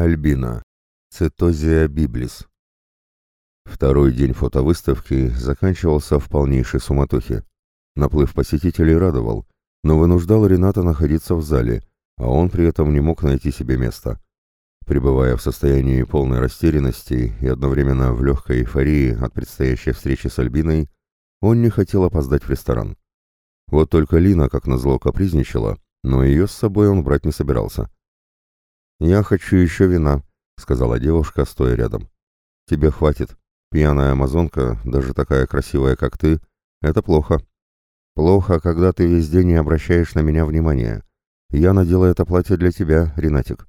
Альбина. Цитозия библис. Второй день фотовыставки заканчивался в полнейшей суматохе. Наплыв посетителей радовал, но вынуждал Рената находиться в зале, а он при этом не мог найти себе места. Пребывая в состоянии полной растерянности и одновременно в легкой эйфории от предстоящей встречи с Альбиной, он не хотел опоздать в ресторан. Вот только Лина, как назло, капризничала, но ее с собой он брать не собирался. «Я хочу еще вина», — сказала девушка, стоя рядом. «Тебе хватит. Пьяная амазонка, даже такая красивая, как ты, это плохо. Плохо, когда ты везде не обращаешь на меня внимания. Я надела это платье для тебя, Ренатик».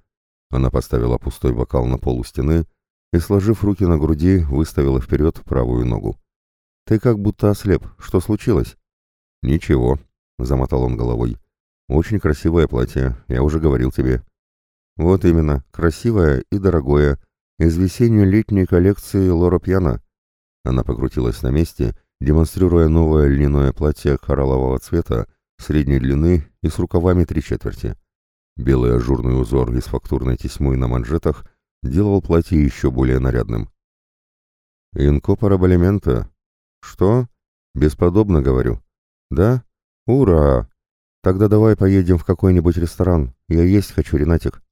Она поставила пустой бокал на полу стены и, сложив руки на груди, выставила вперед правую ногу. «Ты как будто ослеп. Что случилось?» «Ничего», — замотал он головой. «Очень красивое платье, я уже говорил тебе». Вот именно, красивое и дорогое, из весенне-летней коллекции Лора Пьяна. Она покрутилась на месте, демонстрируя новое льняное платье кораллового цвета, средней длины и с рукавами три четверти. Белый ажурный узор из фактурной тесьмы на манжетах делал платье еще более нарядным. «Инко параболемента». «Что?» «Бесподобно, говорю». «Да? Ура! Тогда давай поедем в какой-нибудь ресторан. Я есть хочу, Ренатик».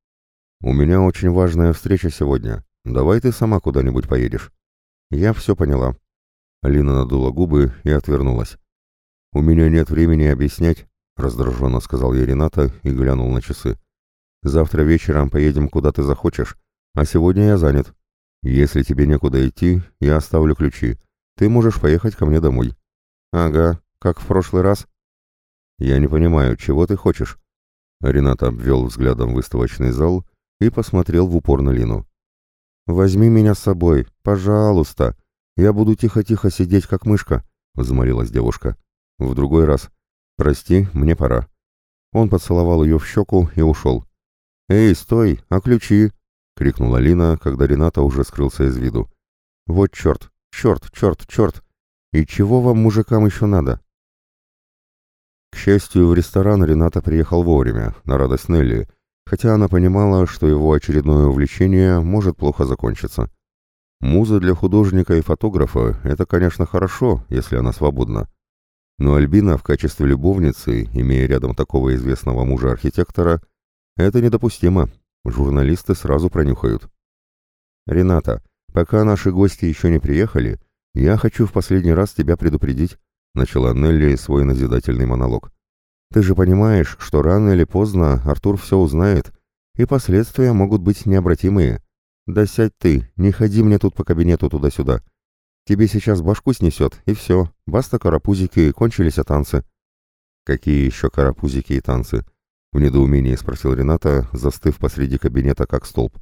«У меня очень важная встреча сегодня. Давай ты сама куда-нибудь поедешь». «Я все поняла». Алина надула губы и отвернулась. «У меня нет времени объяснять», — раздраженно сказал ей Рената и глянул на часы. «Завтра вечером поедем куда ты захочешь, а сегодня я занят. Если тебе некуда идти, я оставлю ключи. Ты можешь поехать ко мне домой». «Ага, как в прошлый раз?» «Я не понимаю, чего ты хочешь?» Рената обвел взглядом выставочный зал и посмотрел в упор на Лину. «Возьми меня с собой, пожалуйста. Я буду тихо-тихо сидеть, как мышка», — взмолилась девушка. «В другой раз. Прости, мне пора». Он поцеловал ее в щеку и ушел. «Эй, стой, а ключи?» — крикнула Лина, когда Рената уже скрылся из виду. «Вот черт, черт, черт, черт! И чего вам, мужикам, еще надо?» К счастью, в ресторан Рената приехал вовремя, на радость Нелли, хотя она понимала, что его очередное увлечение может плохо закончиться. Муза для художника и фотографа — это, конечно, хорошо, если она свободна. Но Альбина в качестве любовницы, имея рядом такого известного мужа-архитектора, это недопустимо. Журналисты сразу пронюхают. «Рената, пока наши гости еще не приехали, я хочу в последний раз тебя предупредить», — начала Нелли свой назидательный монолог. Ты же понимаешь, что рано или поздно Артур все узнает, и последствия могут быть необратимые. Да сядь ты, не ходи мне тут по кабинету туда-сюда. Тебе сейчас башку снесет, и все. Баста карапузики, кончились а танцы. Какие еще карапузики и танцы? В недоумении спросил Рената, застыв посреди кабинета как столб.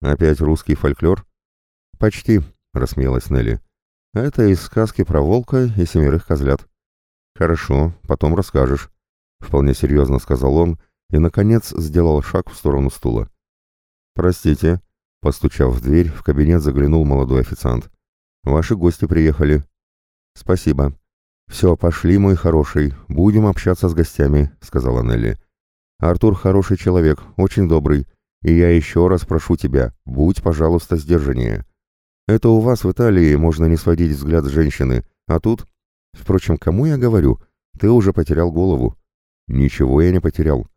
Опять русский фольклор? Почти, рассмеялась Нелли. Это из сказки про волка и семерых козлят. Хорошо, потом расскажешь. — вполне серьезно сказал он и, наконец, сделал шаг в сторону стула. «Простите», — постучав в дверь, в кабинет заглянул молодой официант. «Ваши гости приехали». «Спасибо». «Все, пошли, мой хороший, будем общаться с гостями», — сказала Нелли. «Артур хороший человек, очень добрый, и я еще раз прошу тебя, будь, пожалуйста, сдержаннее. Это у вас в Италии можно не сводить взгляд с женщины, а тут... Впрочем, кому я говорю? Ты уже потерял голову». «Ничего я не потерял».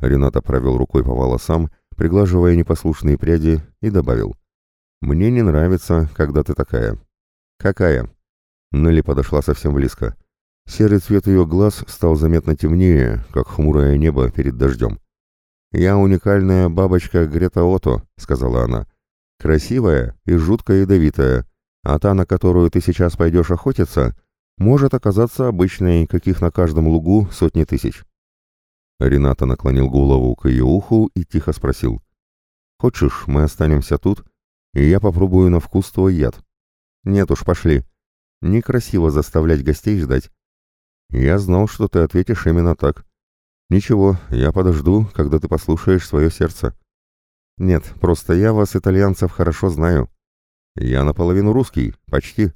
Рената провел рукой по волосам, приглаживая непослушные пряди, и добавил. «Мне не нравится, когда ты такая». «Какая?» Нелли подошла совсем близко. Серый цвет ее глаз стал заметно темнее, как хмурое небо перед дождем. «Я уникальная бабочка Грета Ото», — сказала она. «Красивая и жутко ядовитая, а та, на которую ты сейчас пойдешь охотиться, может оказаться обычной, каких на каждом лугу сотни тысяч. Рената наклонил голову к ее уху и тихо спросил. «Хочешь, мы останемся тут, и я попробую на вкус твой яд?» «Нет уж, пошли. Некрасиво заставлять гостей ждать». «Я знал, что ты ответишь именно так. Ничего, я подожду, когда ты послушаешь свое сердце». «Нет, просто я вас, итальянцев, хорошо знаю. Я наполовину русский, почти».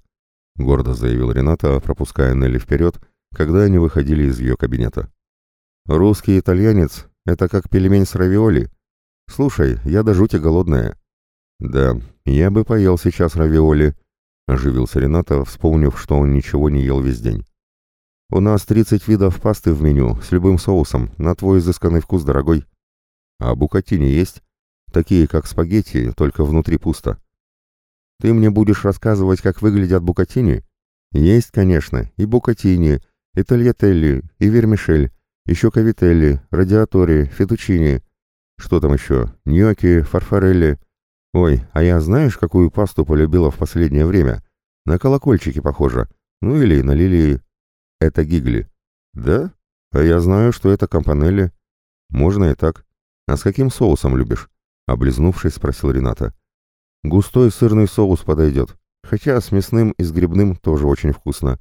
— гордо заявил Рената, пропуская Нелли вперед, когда они выходили из ее кабинета. «Русский итальянец — это как пельмень с равиоли. Слушай, я до жути голодная». «Да, я бы поел сейчас равиоли», — оживился Рената, вспомнив, что он ничего не ел весь день. «У нас 30 видов пасты в меню, с любым соусом, на твой изысканный вкус, дорогой. А букатини есть? Такие, как спагетти, только внутри пусто». «Ты мне будешь рассказывать, как выглядят букатини?» «Есть, конечно, и букатини, и тольятелли, и вермишель, еще кавителли, радиатори, фетучини. Что там еще? Ньоки, фарфарелли. Ой, а я знаешь, какую пасту полюбила в последнее время? На колокольчики похоже. Ну или на лилии. Это гигли. Да? А я знаю, что это кампанелли. Можно и так. А с каким соусом любишь? Облизнувшись, спросил Рената. Густой сырный соус подойдет. Хотя с мясным и с грибным тоже очень вкусно.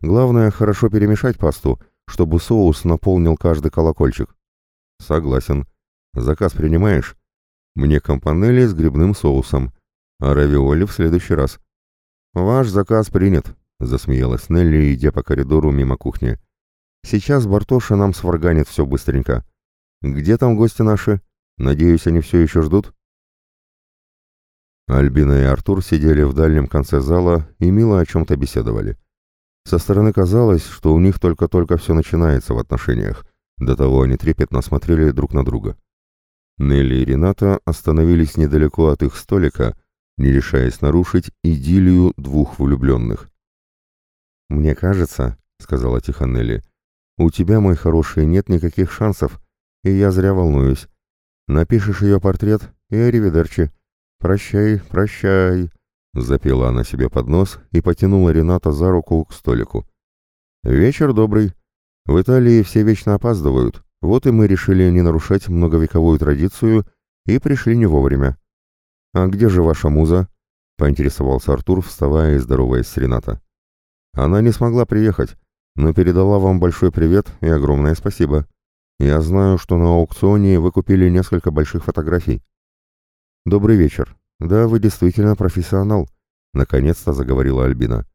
Главное, хорошо перемешать пасту, чтобы соус наполнил каждый колокольчик. Согласен. Заказ принимаешь? Мне компанели с грибным соусом, а равиоли в следующий раз. Ваш заказ принят, засмеялась Нелли, идя по коридору мимо кухни. Сейчас Бартоша нам сварганит все быстренько. Где там гости наши? Надеюсь, они все еще ждут? Альбина и Артур сидели в дальнем конце зала и мило о чем-то беседовали. Со стороны казалось, что у них только-только все начинается в отношениях. До того они трепетно смотрели друг на друга. Нелли и Рената остановились недалеко от их столика, не решаясь нарушить идиллию двух влюбленных. «Мне кажется», — сказала тихо Нелли, — «у тебя, мой хороший, нет никаких шансов, и я зря волнуюсь. Напишешь ее портрет и аривидерчи. Прощай, прощай». Запела она себе под нос и потянула Рената за руку к столику. «Вечер добрый. В Италии все вечно опаздывают, вот и мы решили не нарушать многовековую традицию и пришли не вовремя». «А где же ваша муза?» — поинтересовался Артур, вставая и здороваясь с Рената. «Она не смогла приехать, но передала вам большой привет и огромное спасибо. Я знаю, что на аукционе вы купили несколько больших фотографий». «Добрый вечер. «Да, вы действительно профессионал», — наконец-то заговорила Альбина.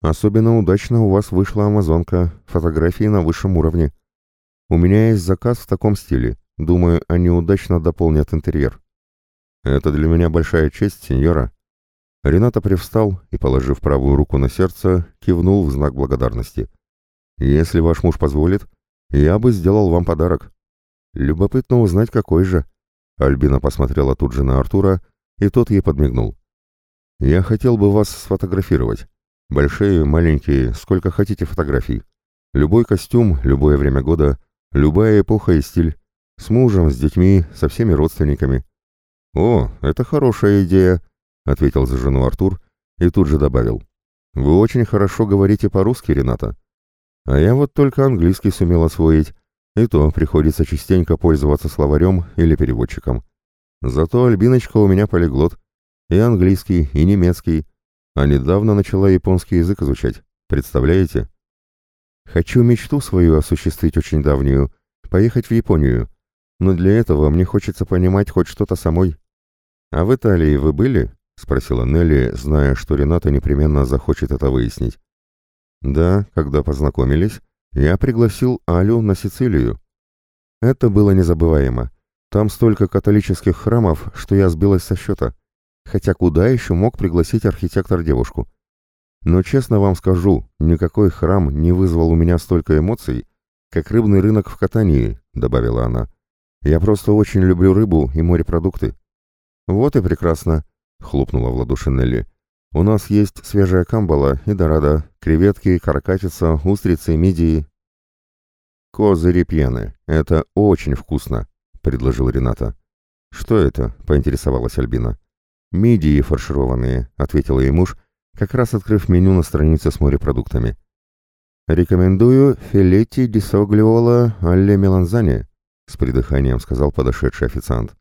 «Особенно удачно у вас вышла амазонка, фотографии на высшем уровне. У меня есть заказ в таком стиле. Думаю, они удачно дополнят интерьер». «Это для меня большая честь, сеньора». Рената привстал и, положив правую руку на сердце, кивнул в знак благодарности. «Если ваш муж позволит, я бы сделал вам подарок». «Любопытно узнать, какой же». Альбина посмотрела тут же на Артура, — и тот ей подмигнул. «Я хотел бы вас сфотографировать. Большие, маленькие, сколько хотите фотографий. Любой костюм, любое время года, любая эпоха и стиль. С мужем, с детьми, со всеми родственниками». «О, это хорошая идея», — ответил за жену Артур и тут же добавил. «Вы очень хорошо говорите по-русски, Рената. А я вот только английский сумел освоить, и то приходится частенько пользоваться словарем или переводчиком. Зато Альбиночка у меня полиглот. И английский, и немецкий. А недавно начала японский язык изучать. Представляете? Хочу мечту свою осуществить очень давнюю. Поехать в Японию. Но для этого мне хочется понимать хоть что-то самой. А в Италии вы были? Спросила Нелли, зная, что Рената непременно захочет это выяснить. Да, когда познакомились, я пригласил Алю на Сицилию. Это было незабываемо. Там столько католических храмов, что я сбилась со счета. Хотя куда еще мог пригласить архитектор девушку? Но честно вам скажу, никакой храм не вызвал у меня столько эмоций, как рыбный рынок в катании, добавила она. Я просто очень люблю рыбу и морепродукты. Вот и прекрасно, хлопнула в ладоши Нелли. У нас есть свежая камбала и дорада, креветки, каракатица, устрицы, мидии. Козыри пьяны. Это очень вкусно предложил Рената. «Что это?» — поинтересовалась Альбина. «Мидии фаршированные», — ответила ей муж, как раз открыв меню на странице с морепродуктами. «Рекомендую филетти ди соглиола алле меланзане», — с придыханием сказал подошедший официант.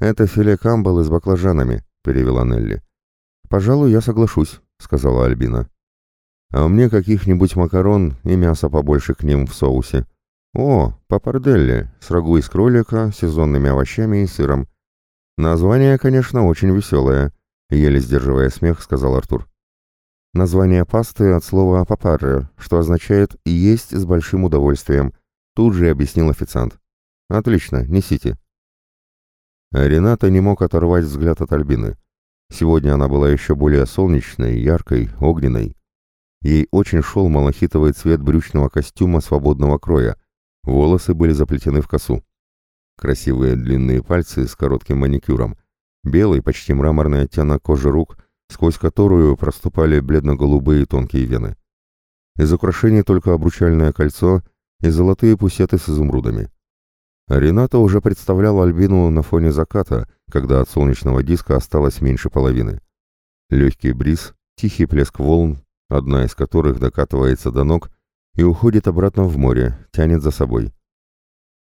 «Это филе камбалы с баклажанами», — перевела Нелли. «Пожалуй, я соглашусь», — сказала Альбина. «А мне каких-нибудь макарон и мяса побольше к ним в соусе», «О, папарделли, с рагу из кролика, сезонными овощами и сыром. Название, конечно, очень веселое», — еле сдерживая смех, сказал Артур. Название пасты от слова «папарре», что означает «есть с большим удовольствием», тут же объяснил официант. «Отлично, несите». Рената не мог оторвать взгляд от Альбины. Сегодня она была еще более солнечной, яркой, огненной. Ей очень шел малахитовый цвет брючного костюма свободного кроя. Волосы были заплетены в косу. Красивые длинные пальцы с коротким маникюром. Белый, почти мраморный оттенок кожи рук, сквозь которую проступали бледно-голубые тонкие вены. Из украшений только обручальное кольцо и золотые пусеты с изумрудами. Рената уже представлял Альбину на фоне заката, когда от солнечного диска осталось меньше половины. Легкий бриз, тихий плеск волн, одна из которых докатывается до ног и уходит обратно в море, тянет за собой.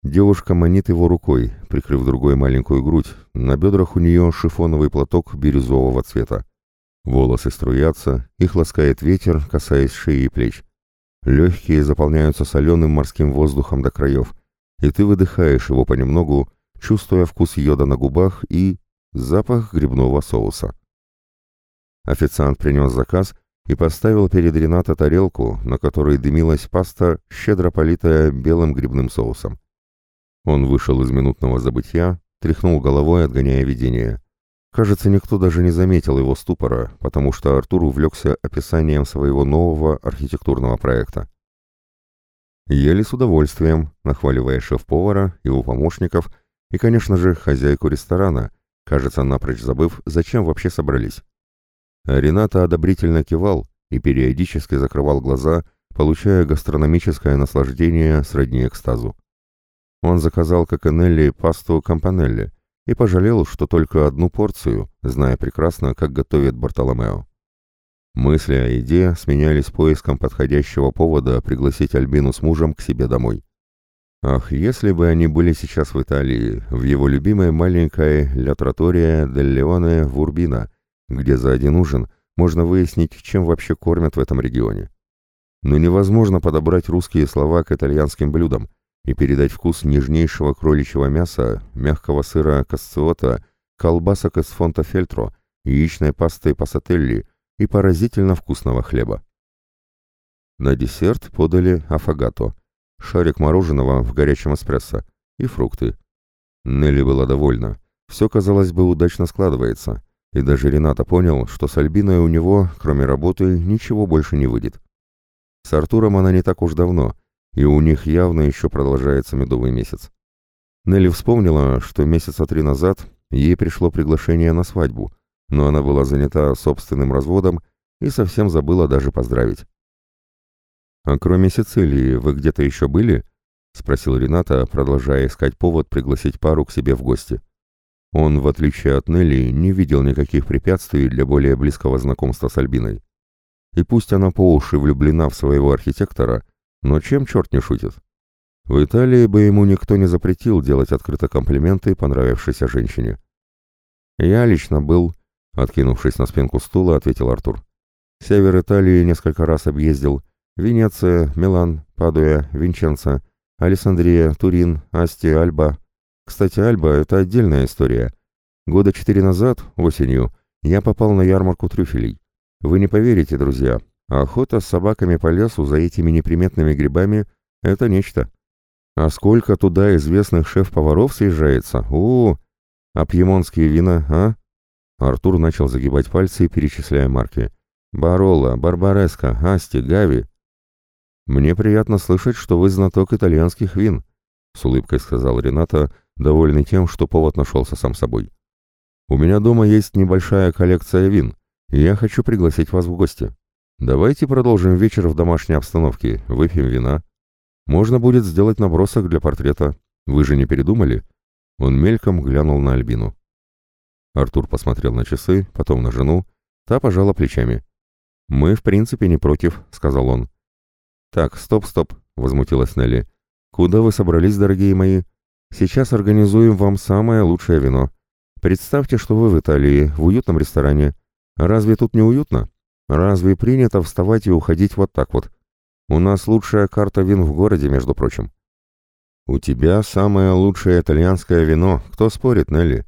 Девушка манит его рукой, прикрыв другой маленькую грудь, на бедрах у нее шифоновый платок бирюзового цвета. Волосы струятся, их ласкает ветер, касаясь шеи и плеч. Легкие заполняются соленым морским воздухом до краев, и ты выдыхаешь его понемногу, чувствуя вкус йода на губах и запах грибного соуса. Официант принес заказ и поставил перед Рената тарелку, на которой дымилась паста, щедро политая белым грибным соусом. Он вышел из минутного забытья, тряхнул головой, отгоняя видение. Кажется, никто даже не заметил его ступора, потому что Артур увлекся описанием своего нового архитектурного проекта. Ели с удовольствием, нахваливая шеф-повара, его помощников и, конечно же, хозяйку ресторана, кажется, напрочь забыв, зачем вообще собрались. Рената одобрительно кивал и периодически закрывал глаза, получая гастрономическое наслаждение сродни экстазу. Он заказал коконелли пасту кампанелли, и пожалел, что только одну порцию, зная прекрасно, как готовит Бартоломео. Мысли о еде сменялись поиском подходящего повода пригласить Альбину с мужем к себе домой. Ах, если бы они были сейчас в Италии, в его любимой маленькой «Ля Тротория дель Леоне» в Урбино, где за один ужин можно выяснить, чем вообще кормят в этом регионе. Но невозможно подобрать русские слова к итальянским блюдам, и передать вкус нежнейшего кроличьего мяса, мягкого сыра касциота, колбасок из фонта фельтро, яичной пасты пассателли и поразительно вкусного хлеба. На десерт подали афагато, шарик мороженого в горячем эспрессо и фрукты. Нелли была довольна. Все, казалось бы, удачно складывается, и даже Рената понял, что с Альбиной у него, кроме работы, ничего больше не выйдет. С Артуром она не так уж давно — и у них явно еще продолжается медовый месяц. Нелли вспомнила, что месяца три назад ей пришло приглашение на свадьбу, но она была занята собственным разводом и совсем забыла даже поздравить. «А кроме Сицилии вы где-то еще были?» — спросил Рената, продолжая искать повод пригласить пару к себе в гости. Он, в отличие от Нелли, не видел никаких препятствий для более близкого знакомства с Альбиной. И пусть она по уши влюблена в своего архитектора, но чем черт не шутит? В Италии бы ему никто не запретил делать открыто комплименты понравившейся женщине. «Я лично был», — откинувшись на спинку стула, ответил Артур. «Север Италии несколько раз объездил. Венеция, Милан, Падуя, Винченцо, Алессандрия, Турин, Асти, Альба. Кстати, Альба — это отдельная история. Года четыре назад, осенью, я попал на ярмарку трюфелей. Вы не поверите, друзья, охота с собаками по лесу за этими неприметными грибами — это нечто. А сколько туда известных шеф-поваров съезжается? у, -у, А пьемонские вина, а? Артур начал загибать пальцы, перечисляя марки. Баролла, Барбареско, Асти, Гави. «Мне приятно слышать, что вы знаток итальянских вин», — с улыбкой сказал Рената, довольный тем, что повод нашелся сам собой. «У меня дома есть небольшая коллекция вин, и я хочу пригласить вас в гости». Давайте продолжим вечер в домашней обстановке, выпьем вина. Можно будет сделать набросок для портрета. Вы же не передумали?» Он мельком глянул на Альбину. Артур посмотрел на часы, потом на жену. Та пожала плечами. «Мы, в принципе, не против», — сказал он. «Так, стоп-стоп», — возмутилась Нелли. «Куда вы собрались, дорогие мои? Сейчас организуем вам самое лучшее вино. Представьте, что вы в Италии, в уютном ресторане. Разве тут не уютно?» Разве принято вставать и уходить вот так вот? У нас лучшая карта вин в городе, между прочим. У тебя самое лучшее итальянское вино, кто спорит, Нелли?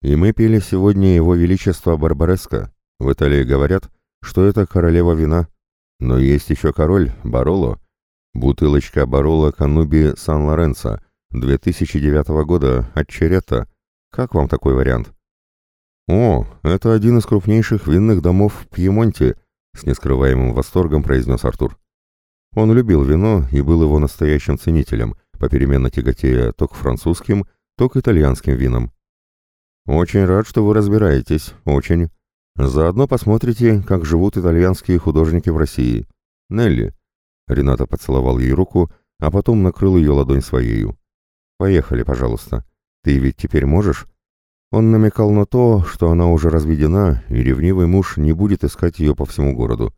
И мы пили сегодня его величество Барбареско. В Италии говорят, что это королева вина. Но есть еще король, Бароло. Бутылочка Бароло Кануби Сан-Лоренцо 2009 года от Черетта. Как вам такой вариант?» «О, это один из крупнейших винных домов в Пьемонте», — с нескрываемым восторгом произнес Артур. Он любил вино и был его настоящим ценителем, попеременно тяготея то к французским, то к итальянским винам. «Очень рад, что вы разбираетесь, очень. Заодно посмотрите, как живут итальянские художники в России. Нелли». Рената поцеловал ей руку, а потом накрыл ее ладонь своею. «Поехали, пожалуйста. Ты ведь теперь можешь?» Он намекал на то, что она уже разведена, и ревнивый муж не будет искать ее по всему городу.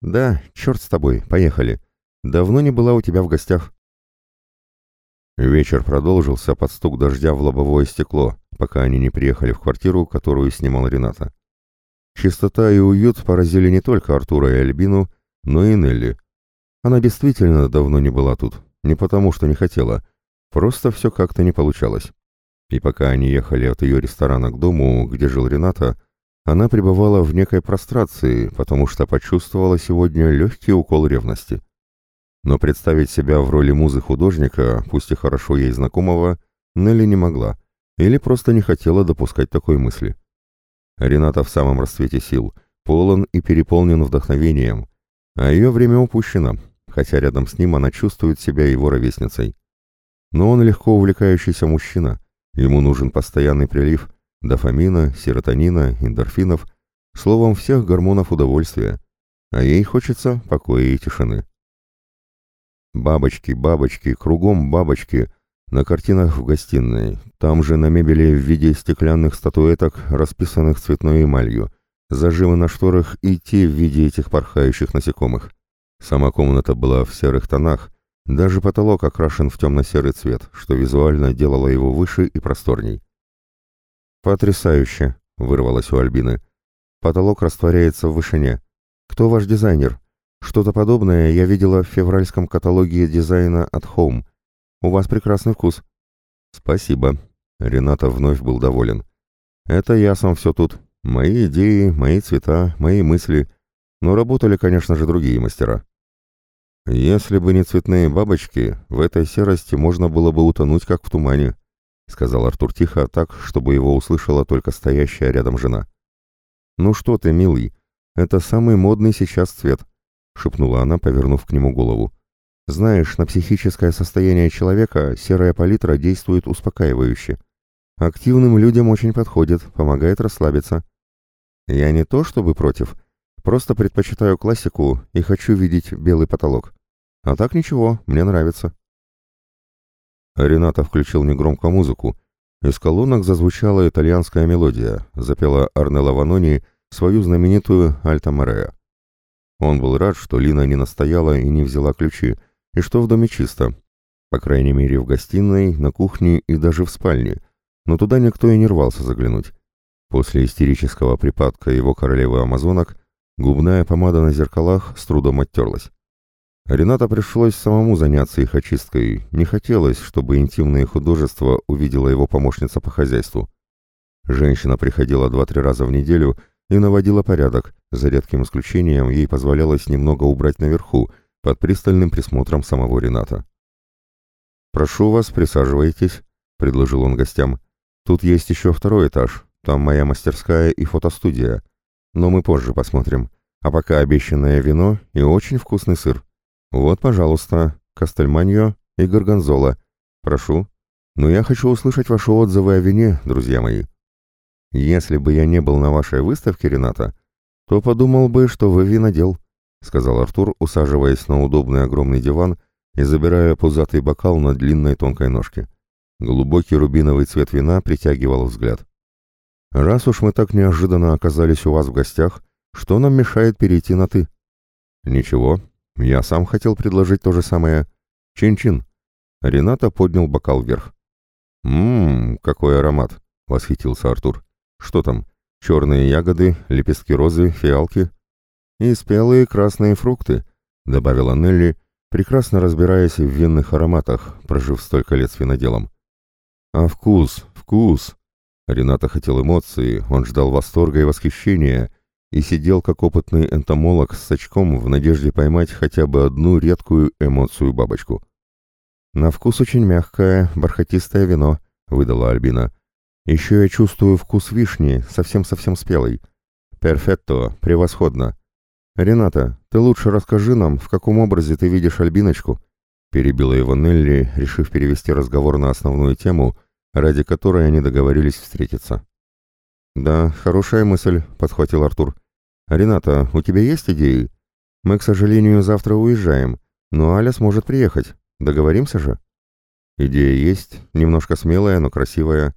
«Да, черт с тобой, поехали. Давно не была у тебя в гостях». Вечер продолжился под стук дождя в лобовое стекло, пока они не приехали в квартиру, которую снимал Рената. Чистота и уют поразили не только Артура и Альбину, но и Нелли. Она действительно давно не была тут, не потому что не хотела, просто все как-то не получалось. И пока они ехали от ее ресторана к дому, где жил Рената, она пребывала в некой прострации, потому что почувствовала сегодня легкий укол ревности. Но представить себя в роли музы художника, пусть и хорошо ей знакомого, Нелли не могла, или просто не хотела допускать такой мысли. Рената в самом расцвете сил, полон и переполнен вдохновением, а ее время упущено, хотя рядом с ним она чувствует себя его ровесницей. Но он легко увлекающийся мужчина, Ему нужен постоянный прилив дофамина, серотонина, эндорфинов, словом, всех гормонов удовольствия, а ей хочется покоя и тишины. Бабочки, бабочки, кругом бабочки, на картинах в гостиной, там же на мебели в виде стеклянных статуэток, расписанных цветной эмалью, зажимы на шторах и те в виде этих порхающих насекомых. Сама комната была в серых тонах, даже потолок окрашен в темно-серый цвет, что визуально делало его выше и просторней. «Потрясающе!» — вырвалось у Альбины. «Потолок растворяется в вышине. Кто ваш дизайнер? Что-то подобное я видела в февральском каталоге дизайна от Home. У вас прекрасный вкус». «Спасибо». Рената вновь был доволен. «Это я сам все тут. Мои идеи, мои цвета, мои мысли. Но работали, конечно же, другие мастера». «Если бы не цветные бабочки, в этой серости можно было бы утонуть, как в тумане», — сказал Артур тихо, так, чтобы его услышала только стоящая рядом жена. «Ну что ты, милый, это самый модный сейчас цвет», — шепнула она, повернув к нему голову. «Знаешь, на психическое состояние человека серая палитра действует успокаивающе. Активным людям очень подходит, помогает расслабиться. Я не то чтобы против, Просто предпочитаю классику и хочу видеть белый потолок. А так ничего, мне нравится. Рената включил негромко музыку. Из колонок зазвучала итальянская мелодия, запела Арнелла Ванони свою знаменитую «Альта Морея». Он был рад, что Лина не настояла и не взяла ключи, и что в доме чисто. По крайней мере, в гостиной, на кухне и даже в спальне. Но туда никто и не рвался заглянуть. После истерического припадка его королевы амазонок Губная помада на зеркалах с трудом оттерлась. Рената пришлось самому заняться их очисткой. Не хотелось, чтобы интимное художество увидела его помощница по хозяйству. Женщина приходила два-три раза в неделю и наводила порядок. За редким исключением ей позволялось немного убрать наверху, под пристальным присмотром самого Рената. «Прошу вас, присаживайтесь», — предложил он гостям. «Тут есть еще второй этаж. Там моя мастерская и фотостудия но мы позже посмотрим. А пока обещанное вино и очень вкусный сыр. Вот, пожалуйста, Кастельманьо и Горгонзола. Прошу. Но я хочу услышать ваши отзывы о вине, друзья мои. Если бы я не был на вашей выставке, Рената, то подумал бы, что вы винодел, сказал Артур, усаживаясь на удобный огромный диван и забирая пузатый бокал на длинной тонкой ножке. Глубокий рубиновый цвет вина притягивал взгляд. Раз уж мы так неожиданно оказались у вас в гостях, что нам мешает перейти на «ты»?» «Ничего, я сам хотел предложить то же самое. Чин-чин». Рената поднял бокал вверх. «Ммм, какой аромат!» — восхитился Артур. «Что там? Черные ягоды, лепестки розы, фиалки?» «И спелые красные фрукты», — добавила Нелли, прекрасно разбираясь в винных ароматах, прожив столько лет с виноделом. «А вкус, вкус!» Рената хотел эмоции, он ждал восторга и восхищения и сидел как опытный энтомолог с очком в надежде поймать хотя бы одну редкую эмоцию-бабочку. «На вкус очень мягкое, бархатистое вино», — выдала Альбина. Еще я чувствую вкус вишни, совсем-совсем спелый. Перфетто, превосходно. Рената, ты лучше расскажи нам, в каком образе ты видишь Альбиночку?» Перебила его Нелли, решив перевести разговор на основную тему, ради которой они договорились встретиться. «Да, хорошая мысль», — подхватил Артур. «Рената, у тебя есть идеи? Мы, к сожалению, завтра уезжаем, но Аля сможет приехать. Договоримся же?» Идея есть, немножко смелая, но красивая.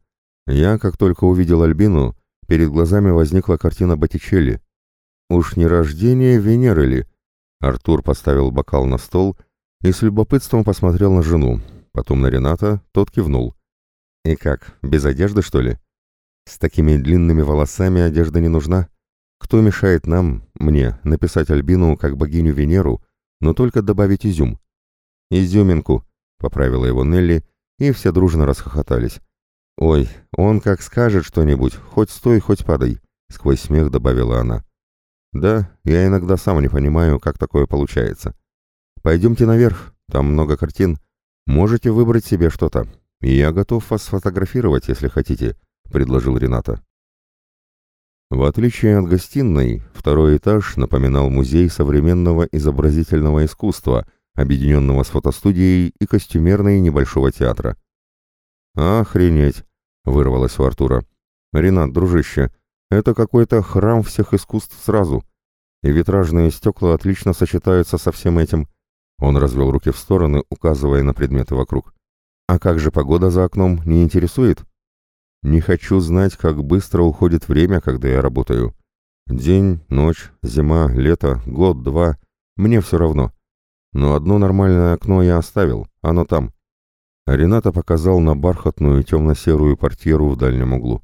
Я, как только увидел Альбину, перед глазами возникла картина Боттичелли. Уж не рождение Венеры ли? Артур поставил бокал на стол и с любопытством посмотрел на жену, потом на Рената, тот кивнул. «И как, без одежды, что ли?» «С такими длинными волосами одежда не нужна. Кто мешает нам, мне, написать Альбину как богиню Венеру, но только добавить изюм?» «Изюминку», — поправила его Нелли, и все дружно расхохотались. «Ой, он как скажет что-нибудь, хоть стой, хоть падай», — сквозь смех добавила она. «Да, я иногда сам не понимаю, как такое получается. Пойдемте наверх, там много картин. Можете выбрать себе что-то. Я готов вас сфотографировать, если хотите», — предложил Рената. В отличие от гостиной, второй этаж напоминал музей современного изобразительного искусства, объединенного с фотостудией и костюмерной небольшого театра. «Охренеть!» — вырвалось у Артура. «Ренат, дружище, это какой-то храм всех искусств сразу. И витражные стекла отлично сочетаются со всем этим». Он развел руки в стороны, указывая на предметы вокруг. «А как же погода за окном, не интересует?» «Не хочу знать, как быстро уходит время, когда я работаю. День, ночь, зима, лето, год, два. Мне все равно. Но одно нормальное окно я оставил, оно там. Рената показал на бархатную темно-серую портьеру в дальнем углу.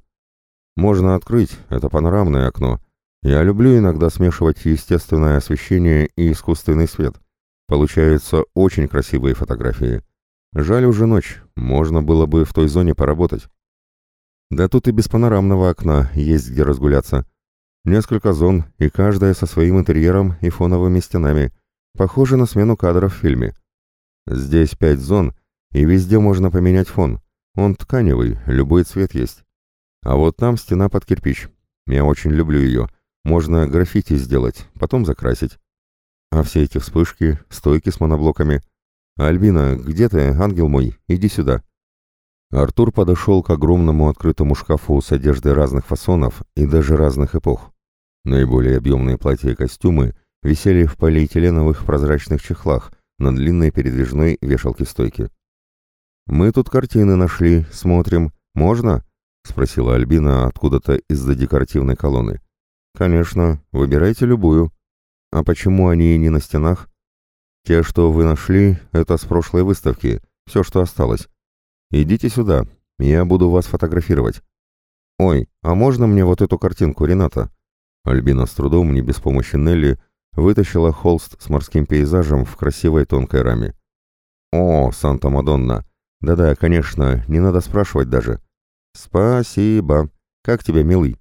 Можно открыть, это панорамное окно. Я люблю иногда смешивать естественное освещение и искусственный свет. Получаются очень красивые фотографии. Жаль уже ночь, можно было бы в той зоне поработать. Да тут и без панорамного окна есть где разгуляться. Несколько зон, и каждая со своим интерьером и фоновыми стенами. Похоже на смену кадров в фильме. Здесь пять зон, и везде можно поменять фон. Он тканевый, любой цвет есть. А вот там стена под кирпич. Я очень люблю ее. Можно граффити сделать, потом закрасить. А все эти вспышки, стойки с моноблоками. Альбина, где ты, ангел мой? Иди сюда. Артур подошел к огромному открытому шкафу с одеждой разных фасонов и даже разных эпох. Наиболее объемные платья и костюмы висели в полиэтиленовых прозрачных чехлах на длинной передвижной вешалке-стойке. «Мы тут картины нашли, смотрим. Можно?» — спросила Альбина откуда-то из-за декоративной колонны. «Конечно, выбирайте любую. А почему они не на стенах?» «Те, что вы нашли, это с прошлой выставки, все, что осталось. Идите сюда, я буду вас фотографировать». «Ой, а можно мне вот эту картинку, Рената?» Альбина с трудом, не без помощи Нелли, вытащила холст с морским пейзажем в красивой тонкой раме. «О, Санта-Мадонна! Да-да, конечно, не надо спрашивать даже». «Спасибо. Как тебе, милый?»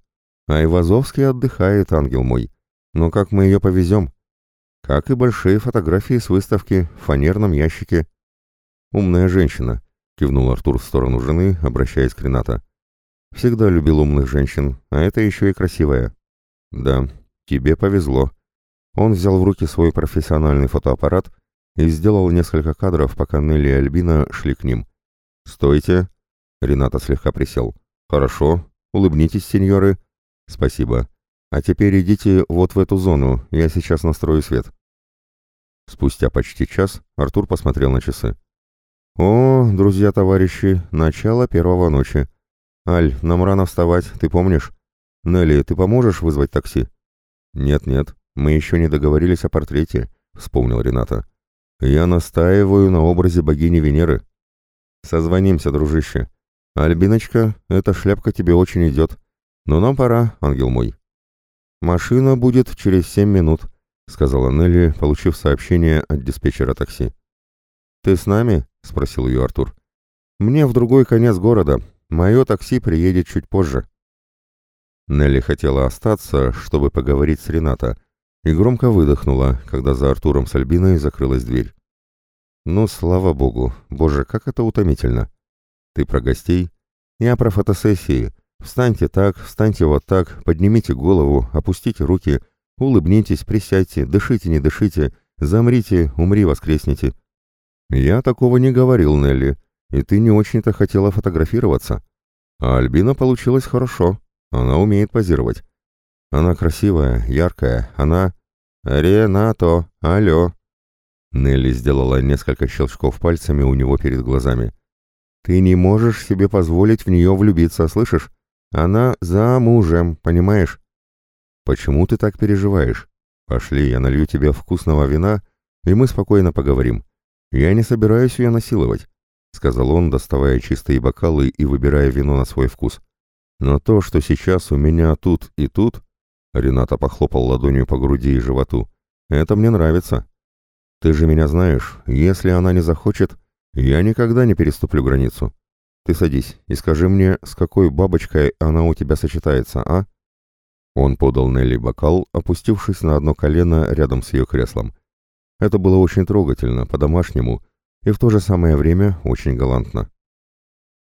«Айвазовский отдыхает, ангел мой. Но как мы ее повезем?» «Как и большие фотографии с выставки в фанерном ящике». «Умная женщина», — кивнул Артур в сторону жены, обращаясь к Рената. «Всегда любил умных женщин, а это еще и красивая». «Да, тебе повезло», он взял в руки свой профессиональный фотоаппарат и сделал несколько кадров, пока Нелли и Альбина шли к ним. «Стойте!» Рената слегка присел. «Хорошо. Улыбнитесь, сеньоры». «Спасибо. А теперь идите вот в эту зону, я сейчас настрою свет». Спустя почти час Артур посмотрел на часы. «О, друзья-товарищи, начало первого ночи. Аль, нам рано вставать, ты помнишь? Нелли, ты поможешь вызвать такси?» «Нет-нет, «Мы еще не договорились о портрете», — вспомнил Рената. «Я настаиваю на образе богини Венеры». «Созвонимся, дружище. Альбиночка, эта шляпка тебе очень идет. Но нам пора, ангел мой». «Машина будет через семь минут», — сказала Нелли, получив сообщение от диспетчера такси. «Ты с нами?» — спросил ее Артур. «Мне в другой конец города. Мое такси приедет чуть позже». Нелли хотела остаться, чтобы поговорить с Рената, и громко выдохнула, когда за Артуром с Альбиной закрылась дверь. «Ну, слава богу! Боже, как это утомительно! Ты про гостей? Я про фотосессии. Встаньте так, встаньте вот так, поднимите голову, опустите руки, улыбнитесь, присядьте, дышите, не дышите, замрите, умри, воскресните. Я такого не говорил, Нелли, и ты не очень-то хотела фотографироваться. А Альбина получилась хорошо, она умеет позировать. Она красивая, яркая, она... «Ренато, алло!» Нелли сделала несколько щелчков пальцами у него перед глазами. «Ты не можешь себе позволить в нее влюбиться, слышишь? Она за мужем, понимаешь?» «Почему ты так переживаешь? Пошли, я налью тебе вкусного вина, и мы спокойно поговорим. Я не собираюсь ее насиловать», — сказал он, доставая чистые бокалы и выбирая вино на свой вкус. «Но то, что сейчас у меня тут и тут...» Рената похлопал ладонью по груди и животу. «Это мне нравится. Ты же меня знаешь, если она не захочет, я никогда не переступлю границу. Ты садись и скажи мне, с какой бабочкой она у тебя сочетается, а?» Он подал Нелли бокал, опустившись на одно колено рядом с ее креслом. Это было очень трогательно, по-домашнему, и в то же самое время очень галантно.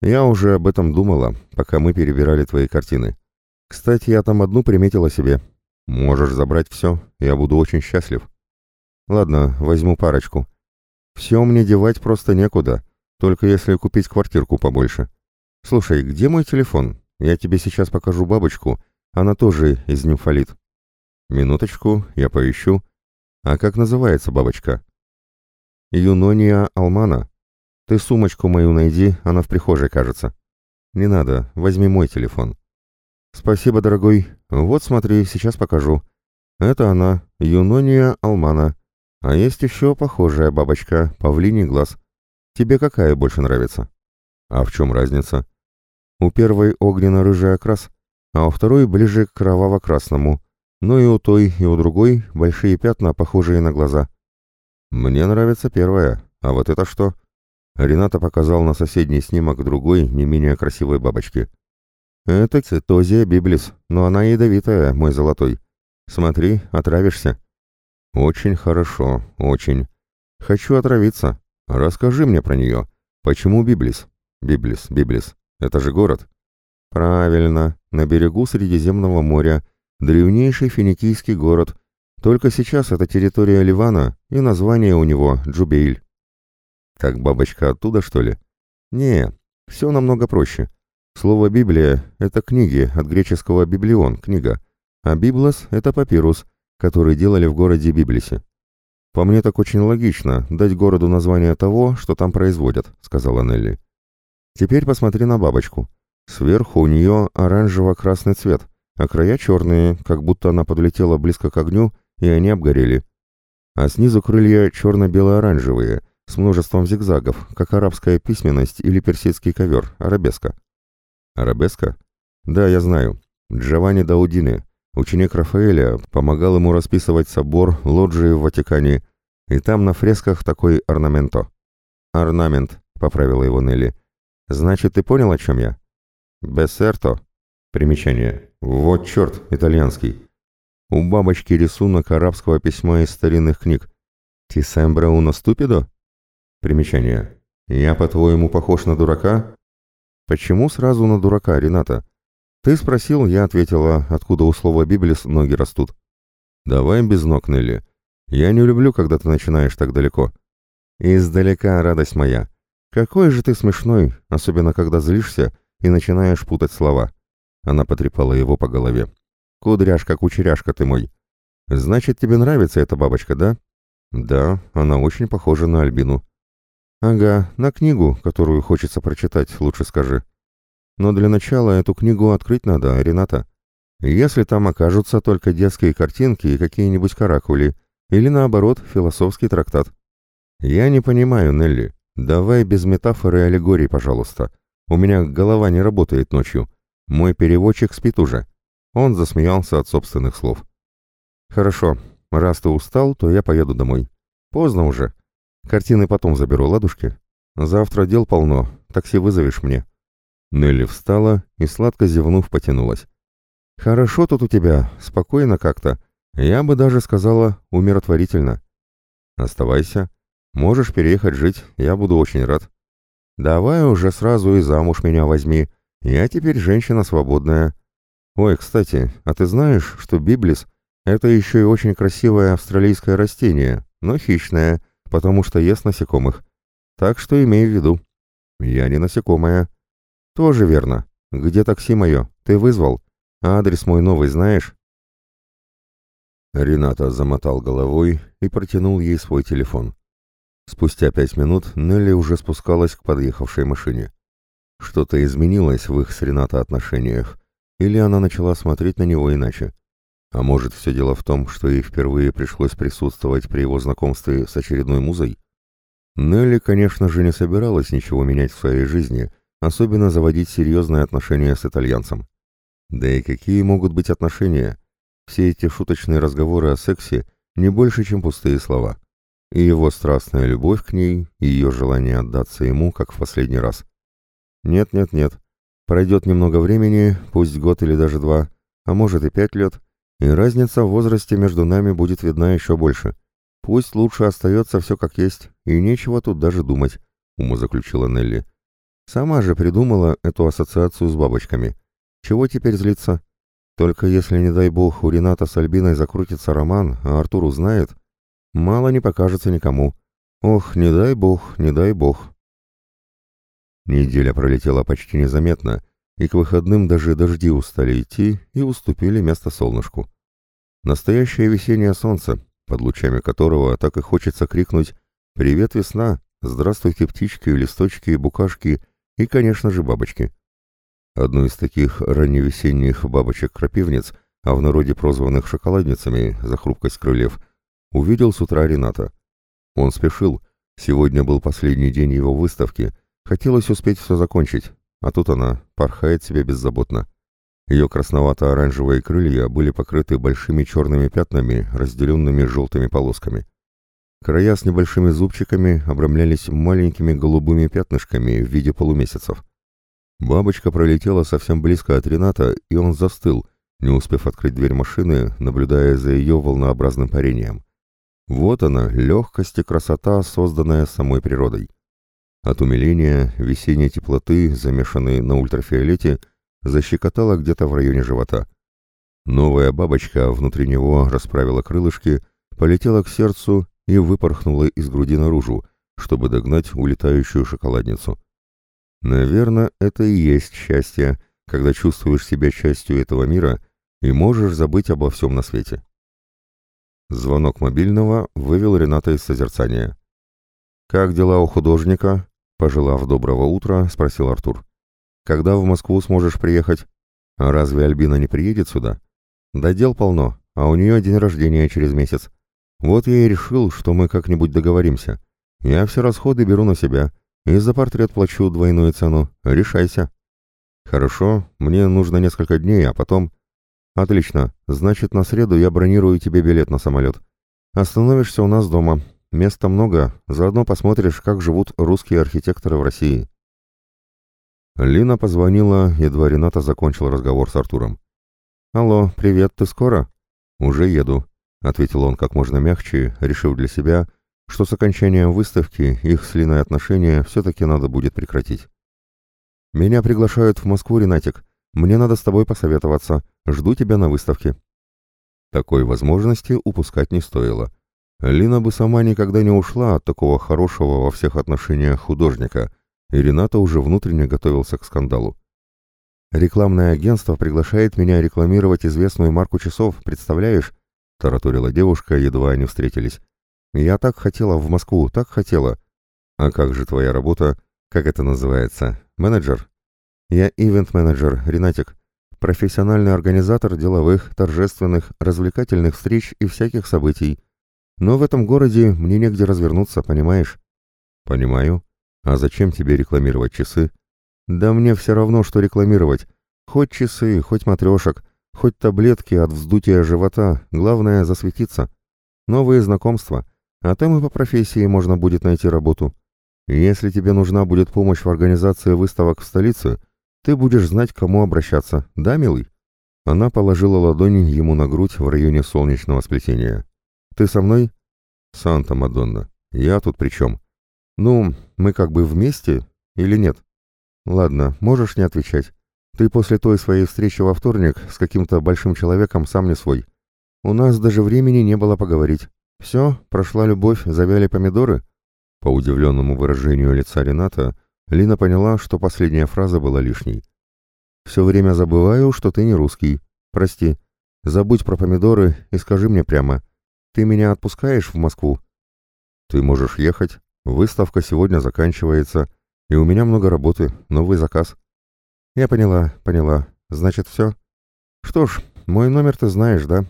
«Я уже об этом думала, пока мы перебирали твои картины. Кстати, я там одну приметила себе. Можешь забрать все, я буду очень счастлив». «Ладно, возьму парочку. Все мне девать просто некуда, только если купить квартирку побольше. Слушай, где мой телефон? Я тебе сейчас покажу бабочку, она тоже из нимфолит. Минуточку, я поищу. А как называется бабочка? Юнония алмана. Ты сумочку мою найди, она в прихожей, кажется. Не надо, возьми мой телефон. Спасибо, дорогой. Вот смотри, сейчас покажу. Это она, Юнония алмана. А есть еще похожая бабочка, павлиний глаз. Тебе какая больше нравится? А в чем разница? У первой огненно-рыжий окрас, а у второй ближе к кроваво-красному. Но и у той, и у другой большие пятна, похожие на глаза. Мне нравится первая, а вот это что? Рената показал на соседний снимок другой, не менее красивой бабочки. Это цитозия библис, но она ядовитая, мой золотой. Смотри, отравишься. Очень хорошо, очень. Хочу отравиться. Расскажи мне про нее. Почему Библис? Библис, Библис. Это же город. Правильно, на берегу Средиземного моря, древнейший финикийский город. Только сейчас это территория Ливана, и название у него Джубейль. Так бабочка оттуда, что ли? Не, все намного проще. Слово «Библия» — это книги, от греческого «библион» — книга, а «библос» — это папирус, который делали в городе Библисе. «По мне так очень логично дать городу название того, что там производят», — сказала Нелли. «Теперь посмотри на бабочку. Сверху у нее оранжево-красный цвет, а края черные, как будто она подлетела близко к огню, и они обгорели. А снизу крылья черно-бело-оранжевые, с множеством зигзагов, как арабская письменность или персидский ковер, арабеска». «Арабеска? Да, я знаю. Джованни Даудини, Ученик Рафаэля помогал ему расписывать собор, лоджии в Ватикане, и там на фресках такой орнаменто. «Орнамент», — поправила его Нелли. «Значит, ты понял, о чем я?» «Бессерто». Примечание. «Вот черт, итальянский». У бабочки рисунок арабского письма из старинных книг. «Тисембра уно ступидо?» Примечание. «Я, по-твоему, похож на дурака?» «Почему сразу на дурака, Рената?» «Ты спросил, я ответила, откуда у слова «библис» ноги растут». «Давай без ног, Нелли. Я не люблю, когда ты начинаешь так далеко». «Издалека, радость моя. Какой же ты смешной, особенно когда злишься и начинаешь путать слова». Она потрепала его по голове. «Кудряшка-кучеряшка ты мой. Значит, тебе нравится эта бабочка, да?» «Да, она очень похожа на Альбину». «Ага, на книгу, которую хочется прочитать, лучше скажи». Но для начала эту книгу открыть надо, Рената. Если там окажутся только детские картинки и какие-нибудь каракули, или наоборот, философский трактат. Я не понимаю, Нелли. Давай без метафоры и аллегорий, пожалуйста. У меня голова не работает ночью. Мой переводчик спит уже. Он засмеялся от собственных слов. Хорошо, раз ты устал, то я поеду домой. Поздно уже. Картины потом заберу, ладушки. Завтра дел полно, такси вызовешь мне. Нелли встала и, сладко зевнув, потянулась. «Хорошо тут у тебя, спокойно как-то. Я бы даже сказала, умиротворительно. Оставайся. Можешь переехать жить, я буду очень рад. Давай уже сразу и замуж меня возьми, Я теперь женщина свободная. Ой, кстати, а ты знаешь, что библис — это еще и очень красивое австралийское растение, но хищное, потому что ест насекомых. Так что имей в виду. Я не насекомая. Тоже верно. Где такси мое? Ты вызвал? А адрес мой новый знаешь? Рената замотал головой и протянул ей свой телефон. Спустя пять минут Нелли уже спускалась к подъехавшей машине. Что-то изменилось в их с Рената отношениях, или она начала смотреть на него иначе. А может, все дело в том, что ей впервые пришлось присутствовать при его знакомстве с очередной музой? Нелли, конечно же, не собиралась ничего менять в своей жизни, особенно заводить серьезные отношения с итальянцем. Да и какие могут быть отношения? Все эти шуточные разговоры о сексе не больше, чем пустые слова. И его страстная любовь к ней, и ее желание отдаться ему, как в последний раз. Нет-нет-нет, пройдет немного времени, пусть год или даже два, а может и пять лет, и разница в возрасте между нами будет видна еще больше. Пусть лучше остается все как есть, и нечего тут даже думать, умозаключила Нелли. Сама же придумала эту ассоциацию с бабочками. Чего теперь злиться? Только если, не дай бог, у Рената с Альбиной закрутится роман, а Артур узнает, мало не покажется никому. Ох, не дай бог, не дай бог. Неделя пролетела почти незаметно, и к выходным даже дожди устали идти и уступили место солнышку. Настоящее весеннее солнце, под лучами которого так и хочется крикнуть «Привет, весна! Здравствуйте, птички, листочки, букашки и, конечно же, бабочки!» Одну из таких ранневесенних бабочек-крапивниц, а в народе прозванных шоколадницами за хрупкость крыльев, увидел с утра Рената. Он спешил, сегодня был последний день его выставки — Хотелось успеть все закончить, а тут она порхает себе беззаботно. Ее красновато-оранжевые крылья были покрыты большими черными пятнами, разделенными желтыми полосками. Края с небольшими зубчиками обрамлялись маленькими голубыми пятнышками в виде полумесяцев. Бабочка пролетела совсем близко от Рената, и он застыл, не успев открыть дверь машины, наблюдая за ее волнообразным парением. Вот она, легкость и красота, созданная самой природой. От умиления весенней теплоты, замешанной на ультрафиолете, защекотала где-то в районе живота. Новая бабочка внутри него расправила крылышки, полетела к сердцу и выпорхнула из груди наружу, чтобы догнать улетающую шоколадницу. Наверное, это и есть счастье, когда чувствуешь себя частью этого мира и можешь забыть обо всем на свете. Звонок мобильного вывел Рената из созерцания. «Как дела у художника?» Пожелав доброго утра, спросил Артур. «Когда в Москву сможешь приехать? А разве Альбина не приедет сюда?» «Да дел полно, а у нее день рождения через месяц. Вот я и решил, что мы как-нибудь договоримся. Я все расходы беру на себя, и за портрет плачу двойную цену. Решайся». «Хорошо, мне нужно несколько дней, а потом...» «Отлично, значит, на среду я бронирую тебе билет на самолет. Остановишься у нас дома, Места много, заодно посмотришь, как живут русские архитекторы в России. Лина позвонила, едва Рената закончил разговор с Артуром. «Алло, привет, ты скоро?» «Уже еду», — ответил он как можно мягче, решив для себя, что с окончанием выставки их с Линой отношения все-таки надо будет прекратить. «Меня приглашают в Москву, Ренатик. Мне надо с тобой посоветоваться. Жду тебя на выставке». Такой возможности упускать не стоило. Лина бы сама никогда не ушла от такого хорошего во всех отношениях художника, и Рената уже внутренне готовился к скандалу. «Рекламное агентство приглашает меня рекламировать известную марку часов, представляешь?» — тараторила девушка, едва они встретились. «Я так хотела в Москву, так хотела». «А как же твоя работа? Как это называется? Менеджер?» «Я ивент-менеджер, Ренатик. Профессиональный организатор деловых, торжественных, развлекательных встреч и всяких событий. Но в этом городе мне негде развернуться, понимаешь? Понимаю. А зачем тебе рекламировать часы? Да мне все равно, что рекламировать. Хоть часы, хоть матрешек, хоть таблетки от вздутия живота, главное засветиться. Новые знакомства, а там и по профессии можно будет найти работу. Если тебе нужна будет помощь в организации выставок в столице, ты будешь знать, к кому обращаться, да, милый?» Она положила ладонь ему на грудь в районе солнечного сплетения. «Ты со мной?» «Санта-Мадонна, я тут при чем?» «Ну, мы как бы вместе или нет?» «Ладно, можешь не отвечать. Ты после той своей встречи во вторник с каким-то большим человеком сам не свой. У нас даже времени не было поговорить. Все, прошла любовь, завяли помидоры?» По удивленному выражению лица Рената, Лина поняла, что последняя фраза была лишней. «Все время забываю, что ты не русский. Прости. Забудь про помидоры и скажи мне прямо. Ты меня отпускаешь в Москву?» «Ты можешь ехать. Выставка сегодня заканчивается, и у меня много работы, новый заказ». «Я поняла, поняла. Значит, все?» «Что ж, мой номер ты знаешь, да?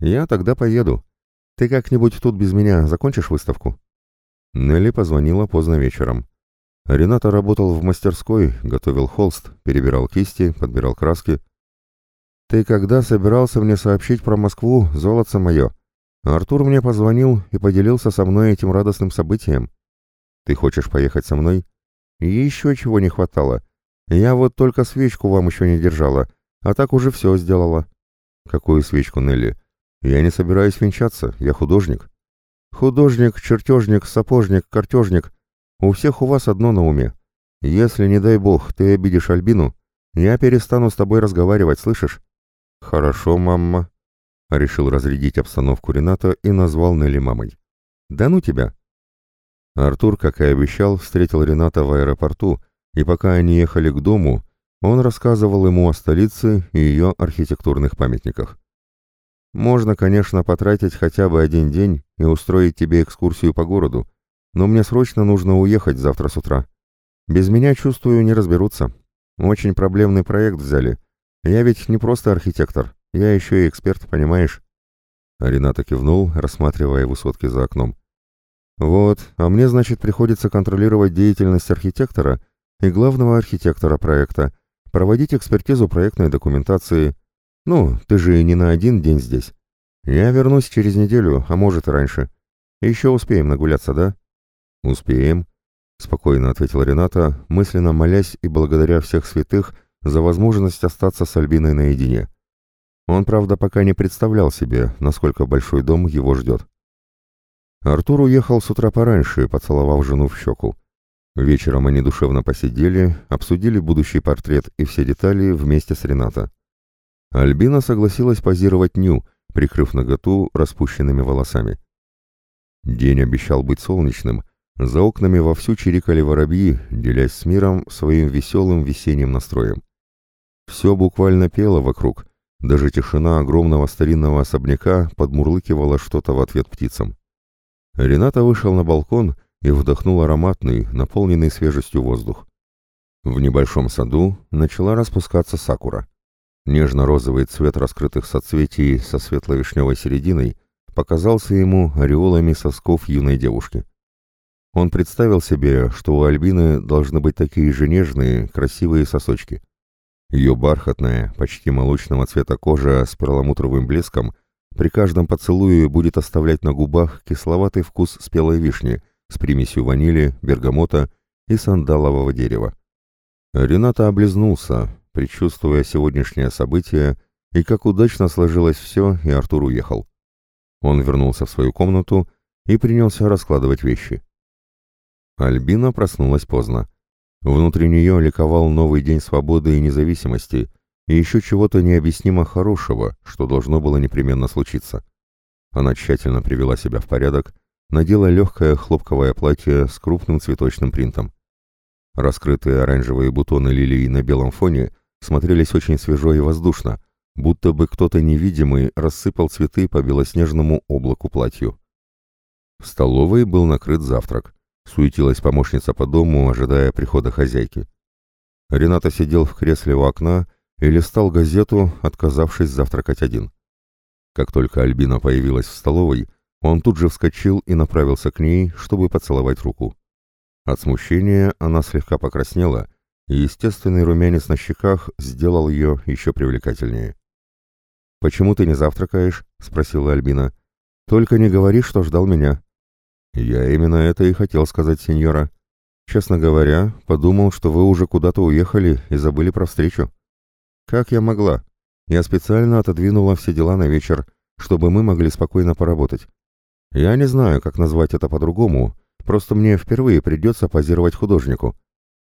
Я тогда поеду. Ты как-нибудь тут без меня закончишь выставку?» Нелли позвонила поздно вечером. Рената работал в мастерской, готовил холст, перебирал кисти, подбирал краски. «Ты когда собирался мне сообщить про Москву, золотце мое?» Артур мне позвонил и поделился со мной этим радостным событием. «Ты хочешь поехать со мной?» «Еще чего не хватало. Я вот только свечку вам еще не держала, а так уже все сделала». «Какую свечку, Нелли? Я не собираюсь венчаться, я художник». «Художник, чертежник, сапожник, картежник. У всех у вас одно на уме. Если, не дай бог, ты обидишь Альбину, я перестану с тобой разговаривать, слышишь?» «Хорошо, мама», — решил разрядить обстановку Рената и назвал Нелли мамой. «Да ну тебя!» Артур, как и обещал, встретил Рената в аэропорту, и пока они ехали к дому, он рассказывал ему о столице и ее архитектурных памятниках. «Можно, конечно, потратить хотя бы один день и устроить тебе экскурсию по городу, но мне срочно нужно уехать завтра с утра. Без меня, чувствую, не разберутся. Очень проблемный проект взяли. Я ведь не просто архитектор, я еще и эксперт, понимаешь?» Рената кивнул, рассматривая высотки за окном. «Вот, а мне, значит, приходится контролировать деятельность архитектора — и главного архитектора проекта, проводить экспертизу проектной документации. Ну, ты же не на один день здесь. Я вернусь через неделю, а может и раньше. Еще успеем нагуляться, да? Успеем, спокойно ответил Рената, мысленно молясь и благодаря всех святых за возможность остаться с Альбиной наедине. Он, правда, пока не представлял себе, насколько большой дом его ждет. Артур уехал с утра пораньше, поцеловав жену в щеку. Вечером они душевно посидели, обсудили будущий портрет и все детали вместе с Рената. Альбина согласилась позировать Ню, прикрыв наготу распущенными волосами. День обещал быть солнечным, за окнами вовсю чирикали воробьи, делясь с миром своим веселым весенним настроем. Все буквально пело вокруг, даже тишина огромного старинного особняка подмурлыкивала что-то в ответ птицам. Рената вышел на балкон и вдохнул ароматный, наполненный свежестью воздух. В небольшом саду начала распускаться сакура. Нежно-розовый цвет раскрытых соцветий со светло-вишневой серединой показался ему ореолами сосков юной девушки. Он представил себе, что у Альбины должны быть такие же нежные, красивые сосочки. Ее бархатная, почти молочного цвета кожа с перламутровым блеском при каждом поцелуе будет оставлять на губах кисловатый вкус спелой вишни – с примесью ванили, бергамота и сандалового дерева. Рената облизнулся, предчувствуя сегодняшнее событие, и как удачно сложилось все, и Артур уехал. Он вернулся в свою комнату и принялся раскладывать вещи. Альбина проснулась поздно. Внутри нее ликовал новый день свободы и независимости, и еще чего-то необъяснимо хорошего, что должно было непременно случиться. Она тщательно привела себя в порядок, надела легкое хлопковое платье с крупным цветочным принтом. Раскрытые оранжевые бутоны лилий на белом фоне смотрелись очень свежо и воздушно, будто бы кто-то невидимый рассыпал цветы по белоснежному облаку платью. В столовой был накрыт завтрак. Суетилась помощница по дому, ожидая прихода хозяйки. Рената сидел в кресле у окна и листал газету, отказавшись завтракать один. Как только Альбина появилась в столовой, он тут же вскочил и направился к ней, чтобы поцеловать руку. От смущения она слегка покраснела, и естественный румянец на щеках сделал ее еще привлекательнее. «Почему ты не завтракаешь?» — спросила Альбина. «Только не говори, что ждал меня». «Я именно это и хотел сказать, сеньора. Честно говоря, подумал, что вы уже куда-то уехали и забыли про встречу». «Как я могла? Я специально отодвинула все дела на вечер, чтобы мы могли спокойно поработать. Я не знаю, как назвать это по-другому, просто мне впервые придется позировать художнику.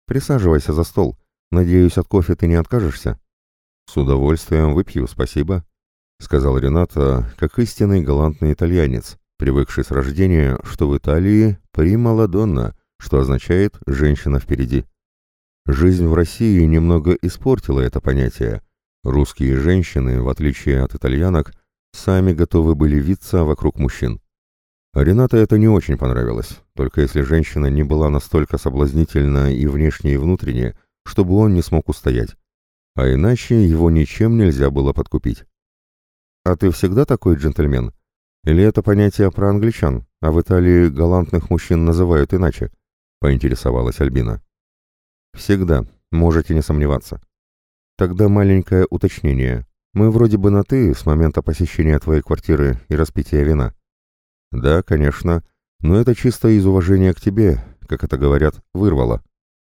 Присаживайся за стол. Надеюсь, от кофе ты не откажешься? «С удовольствием выпью, спасибо», — сказал Рената, как истинный галантный итальянец, привыкший с рождения, что в Италии «прима ладонна», что означает «женщина впереди». Жизнь в России немного испортила это понятие. Русские женщины, в отличие от итальянок, сами готовы были виться вокруг мужчин. А Рената это не очень понравилось, только если женщина не была настолько соблазнительна и внешне, и внутренне, чтобы он не смог устоять. А иначе его ничем нельзя было подкупить. «А ты всегда такой джентльмен? Или это понятие про англичан, а в Италии галантных мужчин называют иначе?» — поинтересовалась Альбина. «Всегда, можете не сомневаться. Тогда маленькое уточнение. Мы вроде бы на «ты» с момента посещения твоей квартиры и распития вина». «Да, конечно, но это чисто из уважения к тебе, как это говорят, вырвало».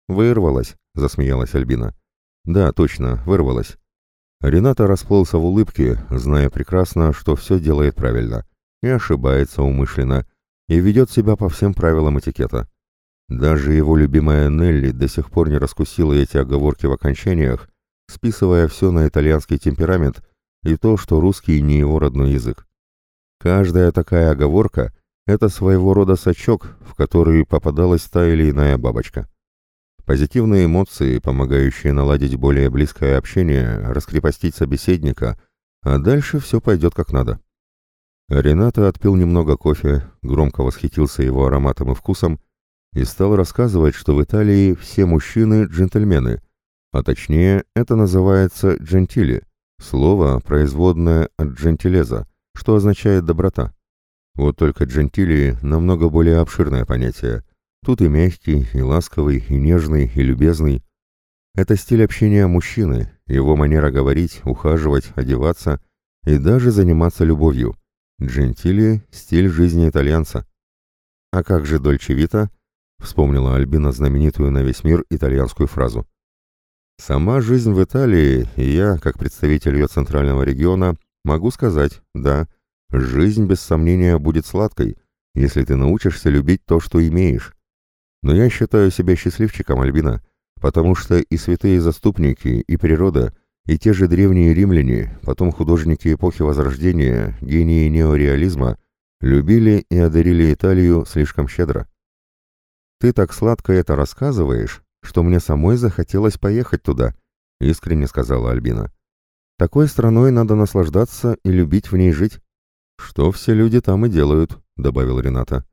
«Вырвалась», — засмеялась Альбина. «Да, точно, вырвалась». Рената расплылся в улыбке, зная прекрасно, что все делает правильно, и ошибается умышленно, и ведет себя по всем правилам этикета. Даже его любимая Нелли до сих пор не раскусила эти оговорки в окончаниях, списывая все на итальянский темперамент и то, что русский не его родной язык. Каждая такая оговорка — это своего рода сачок, в который попадалась та или иная бабочка. Позитивные эмоции, помогающие наладить более близкое общение, раскрепостить собеседника, а дальше все пойдет как надо. Рената отпил немного кофе, громко восхитился его ароматом и вкусом и стал рассказывать, что в Италии все мужчины – джентльмены, а точнее это называется «джентили», слово, производное от «джентилеза», что означает «доброта». Вот только джентили намного более обширное понятие. Тут и мягкий, и ласковый, и нежный, и любезный. Это стиль общения мужчины, его манера говорить, ухаживать, одеваться и даже заниматься любовью. Джентили – стиль жизни итальянца. А как же Дольче Вита? Вспомнила Альбина знаменитую на весь мир итальянскую фразу. Сама жизнь в Италии, и я, как представитель ее центрального региона, могу сказать, да, жизнь без сомнения будет сладкой, если ты научишься любить то, что имеешь. Но я считаю себя счастливчиком, Альбина, потому что и святые заступники, и природа, и те же древние римляне, потом художники эпохи Возрождения, гении неореализма, любили и одарили Италию слишком щедро. Ты так сладко это рассказываешь, что мне самой захотелось поехать туда», — искренне сказала Альбина. «Такой страной надо наслаждаться и любить в ней жить». «Что все люди там и делают», — добавил Рената.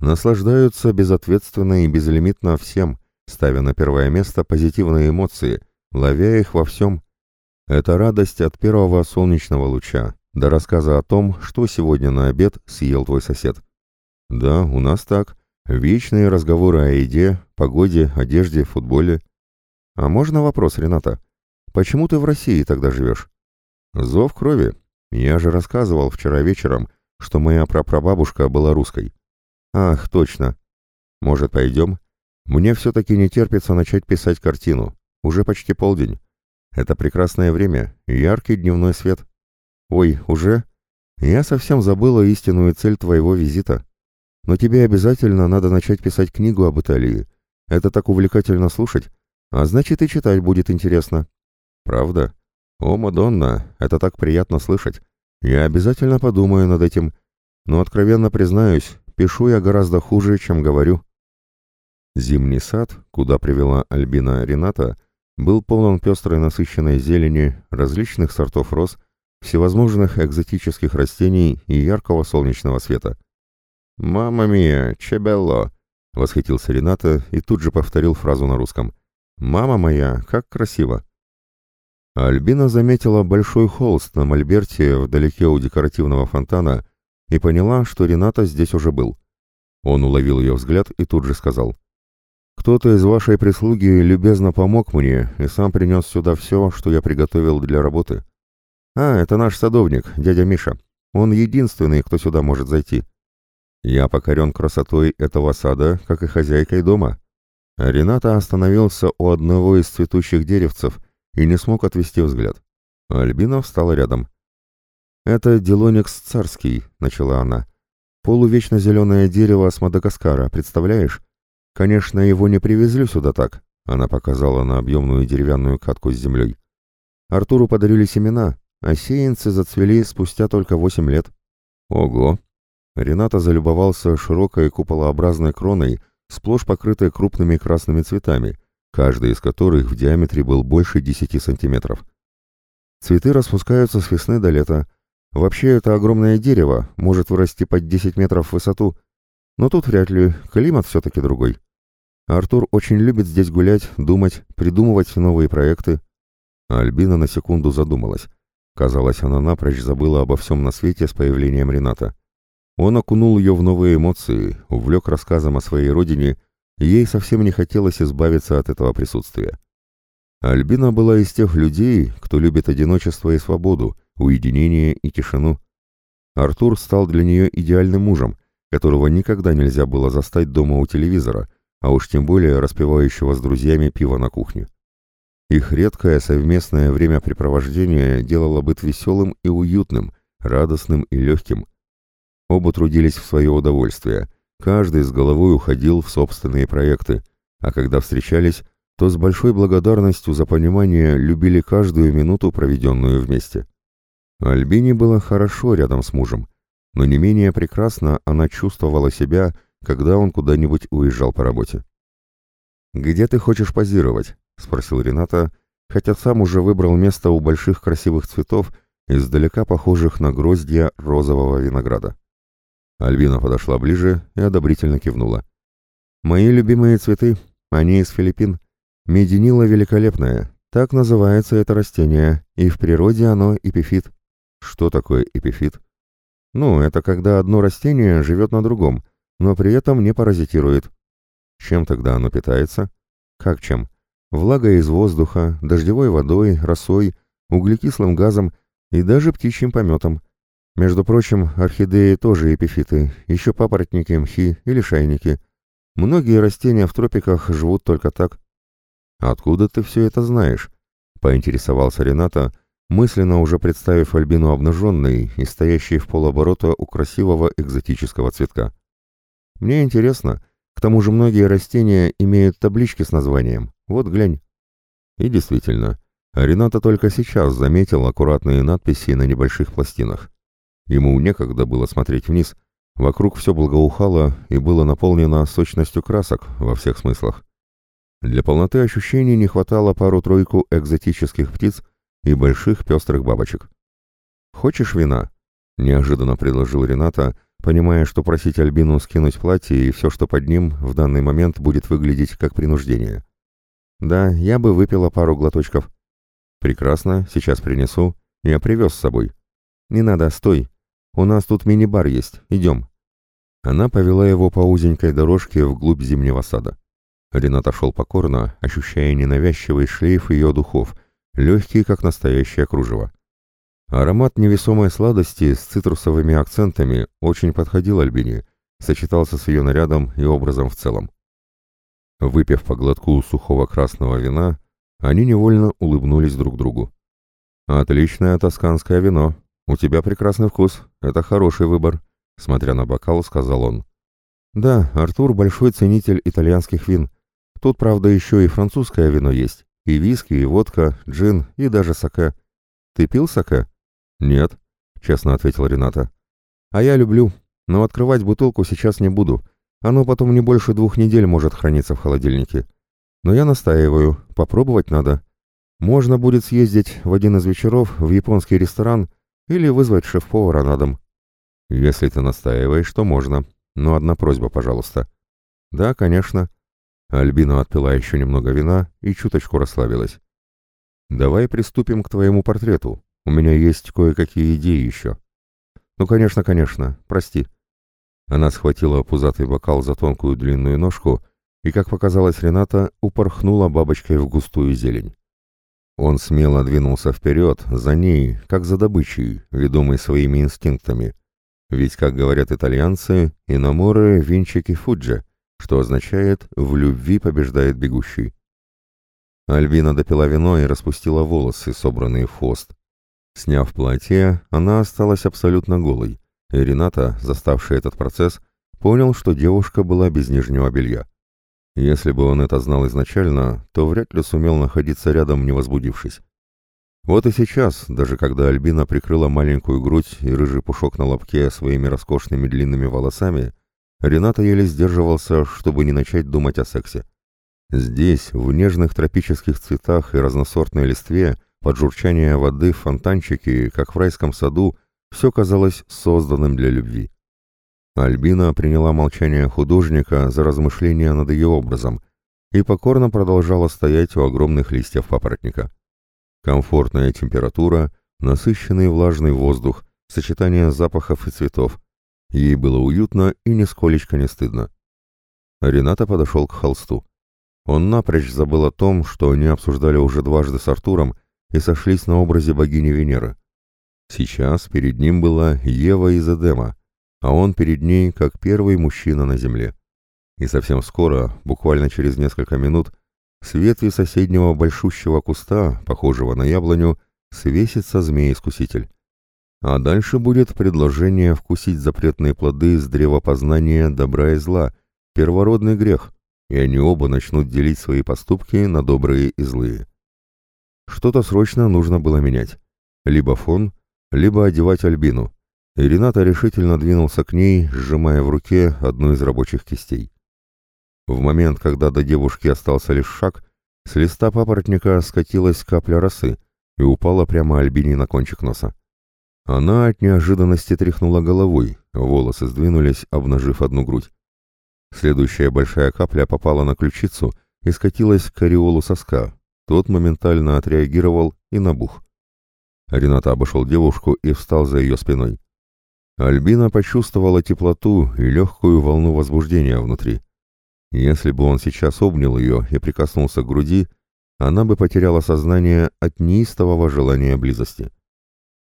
«Наслаждаются безответственно и безлимитно всем, ставя на первое место позитивные эмоции, ловя их во всем. Это радость от первого солнечного луча, до рассказа о том, что сегодня на обед съел твой сосед». «Да, у нас так», Вечные разговоры о еде, погоде, одежде, футболе. А можно вопрос, Рената? Почему ты в России тогда живешь? Зов крови. Я же рассказывал вчера вечером, что моя прапрабабушка была русской. Ах, точно. Может, пойдем? Мне все-таки не терпится начать писать картину. Уже почти полдень. Это прекрасное время, яркий дневной свет. Ой, уже? Я совсем забыла истинную цель твоего визита. Но тебе обязательно надо начать писать книгу об Италии. Это так увлекательно слушать, а значит и читать будет интересно. Правда? О, Мадонна, это так приятно слышать. Я обязательно подумаю над этим. Но откровенно признаюсь, пишу я гораздо хуже, чем говорю. Зимний сад, куда привела Альбина Рената, был полон пестрой насыщенной зелени, различных сортов роз, всевозможных экзотических растений и яркого солнечного света. «Мама мия, чебелло!» — восхитился Рената и тут же повторил фразу на русском. «Мама моя, как красиво!» Альбина заметила большой холст на мольберте вдалеке у декоративного фонтана и поняла, что Рената здесь уже был. Он уловил ее взгляд и тут же сказал. «Кто-то из вашей прислуги любезно помог мне и сам принес сюда все, что я приготовил для работы. А, это наш садовник, дядя Миша. Он единственный, кто сюда может зайти. Я покорен красотой этого сада, как и хозяйкой дома. Рената остановился у одного из цветущих деревцев и не смог отвести взгляд. Альбина встала рядом. «Это Делоникс царский», — начала она. «Полувечно зеленое дерево с Мадагаскара, представляешь? Конечно, его не привезли сюда так», — она показала на объемную деревянную катку с землей. Артуру подарили семена, а сеянцы зацвели спустя только восемь лет. Ого! Рената залюбовался широкой куполообразной кроной, сплошь покрытой крупными красными цветами, каждый из которых в диаметре был больше 10 сантиметров. Цветы распускаются с весны до лета. Вообще это огромное дерево, может вырасти под 10 метров в высоту, но тут вряд ли, климат все-таки другой. Артур очень любит здесь гулять, думать, придумывать новые проекты. Альбина на секунду задумалась. Казалось, она напрочь забыла обо всем на свете с появлением Рената. Он окунул ее в новые эмоции, увлек рассказом о своей родине, ей совсем не хотелось избавиться от этого присутствия. Альбина была из тех людей, кто любит одиночество и свободу, уединение и тишину. Артур стал для нее идеальным мужем, которого никогда нельзя было застать дома у телевизора, а уж тем более распивающего с друзьями пиво на кухне. Их редкое совместное времяпрепровождение делало быт веселым и уютным, радостным и легким. Оба трудились в свое удовольствие, каждый с головой уходил в собственные проекты, а когда встречались, то с большой благодарностью за понимание любили каждую минуту, проведенную вместе. Альбине было хорошо рядом с мужем, но не менее прекрасно она чувствовала себя, когда он куда-нибудь уезжал по работе. «Где ты хочешь позировать?» — спросил Рената, хотя сам уже выбрал место у больших красивых цветов, издалека похожих на гроздья розового винограда. Альбина подошла ближе и одобрительно кивнула. «Мои любимые цветы, они из Филиппин. Мединила великолепная, так называется это растение, и в природе оно эпифит». «Что такое эпифит?» Ну, это когда одно растение живет на другом, но при этом не паразитирует. Чем тогда оно питается? Как чем? Влагой из воздуха, дождевой водой, росой, углекислым газом и даже птичьим пометом. Между прочим, орхидеи тоже эпифиты, еще папоротники, мхи или шайники. Многие растения в тропиках живут только так. «Откуда ты все это знаешь?» — поинтересовался Рената, мысленно уже представив Альбину обнаженной и стоящей в полоборота у красивого экзотического цветка. «Мне интересно. К тому же многие растения имеют таблички с названием. Вот глянь». И действительно, Рената только сейчас заметил аккуратные надписи на небольших пластинах. Ему некогда было смотреть вниз. Вокруг все благоухало и было наполнено сочностью красок во всех смыслах. Для полноты ощущений не хватало пару-тройку экзотических птиц, и больших пестрых бабочек. «Хочешь вина?» — неожиданно предложил Рената, понимая, что просить Альбину скинуть платье и все, что под ним, в данный момент будет выглядеть как принуждение. «Да, я бы выпила пару глоточков». «Прекрасно, сейчас принесу. Я привез с собой». «Не надо, стой. У нас тут мини-бар есть. Идем». Она повела его по узенькой дорожке вглубь зимнего сада. Рената шел покорно, ощущая ненавязчивый шлейф ее духов, легкий, как настоящее кружево. Аромат невесомой сладости с цитрусовыми акцентами очень подходил Альбине, сочетался с ее нарядом и образом в целом. Выпив по глотку сухого красного вина, они невольно улыбнулись друг другу. «Отличное тосканское вино. У тебя прекрасный вкус. Это хороший выбор», — смотря на бокал, сказал он. «Да, Артур большой ценитель итальянских вин. Тут, правда, еще и французское вино есть. И виски, и водка, джин, и даже саке. Ты пил саке? Нет, честно ответил Рената. А я люблю, но открывать бутылку сейчас не буду. Оно потом не больше двух недель может храниться в холодильнике. Но я настаиваю, попробовать надо. Можно будет съездить в один из вечеров в японский ресторан или вызвать шеф-повара на дом. Если ты настаиваешь, то можно. Но одна просьба, пожалуйста. Да, конечно. Альбина отпила еще немного вина и чуточку расслабилась. «Давай приступим к твоему портрету. У меня есть кое-какие идеи еще». «Ну, конечно, конечно. Прости». Она схватила пузатый бокал за тонкую длинную ножку и, как показалось Рената, упорхнула бабочкой в густую зелень. Он смело двинулся вперед, за ней, как за добычей, ведомый своими инстинктами. Ведь, как говорят итальянцы, иноморы винчики фуджи — что означает «в любви побеждает бегущий». Альбина допила вино и распустила волосы, собранные в хвост. Сняв платье, она осталась абсолютно голой, и Рената, заставший этот процесс, понял, что девушка была без нижнего белья. Если бы он это знал изначально, то вряд ли сумел находиться рядом, не возбудившись. Вот и сейчас, даже когда Альбина прикрыла маленькую грудь и рыжий пушок на лобке своими роскошными длинными волосами, Рената еле сдерживался, чтобы не начать думать о сексе. Здесь, в нежных тропических цветах и разносортной листве, под журчание воды в фонтанчике, как в райском саду, все казалось созданным для любви. Альбина приняла молчание художника за размышления над ее образом и покорно продолжала стоять у огромных листьев папоротника. Комфортная температура, насыщенный влажный воздух, сочетание запахов и цветов. Ей было уютно и нисколечко не стыдно. Рената подошел к холсту. Он напрочь забыл о том, что они обсуждали уже дважды с Артуром и сошлись на образе богини Венеры. Сейчас перед ним была Ева из Эдема, а он перед ней как первый мужчина на земле. И совсем скоро, буквально через несколько минут, с ветви соседнего большущего куста, похожего на яблоню, свесится змей-искуситель. А дальше будет предложение вкусить запретные плоды с древа познания добра и зла, первородный грех, и они оба начнут делить свои поступки на добрые и злые. Что-то срочно нужно было менять. Либо фон, либо одевать Альбину. И Рената решительно двинулся к ней, сжимая в руке одну из рабочих кистей. В момент, когда до девушки остался лишь шаг, с листа папоротника скатилась капля росы и упала прямо Альбине на кончик носа. Она от неожиданности тряхнула головой, волосы сдвинулись, обнажив одну грудь. Следующая большая капля попала на ключицу и скатилась к ореолу соска. Тот моментально отреагировал и набух. Рената обошел девушку и встал за ее спиной. Альбина почувствовала теплоту и легкую волну возбуждения внутри. Если бы он сейчас обнял ее и прикоснулся к груди, она бы потеряла сознание от неистового желания близости.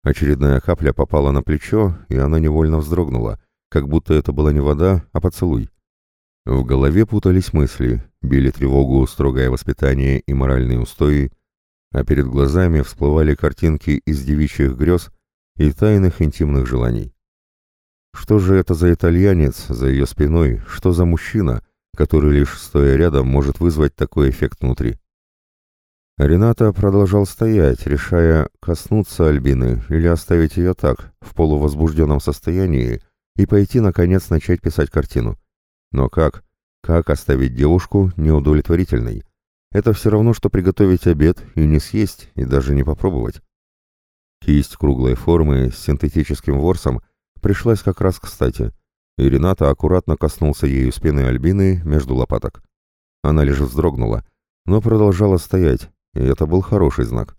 Очередная капля попала на плечо, и она невольно вздрогнула, как будто это была не вода, а поцелуй. В голове путались мысли, били тревогу строгое воспитание и моральные устои, а перед глазами всплывали картинки из девичьих грез и тайных интимных желаний. Что же это за итальянец за ее спиной, что за мужчина, который лишь стоя рядом может вызвать такой эффект внутри? Рената продолжал стоять, решая коснуться Альбины или оставить ее так, в полувозбужденном состоянии, и пойти, наконец, начать писать картину. Но как? Как оставить девушку неудовлетворительной? Это все равно, что приготовить обед и не съесть, и даже не попробовать. Кисть круглой формы с синтетическим ворсом пришлась как раз кстати, и Рената аккуратно коснулся ею спины Альбины между лопаток. Она лишь вздрогнула, но продолжала стоять, и это был хороший знак.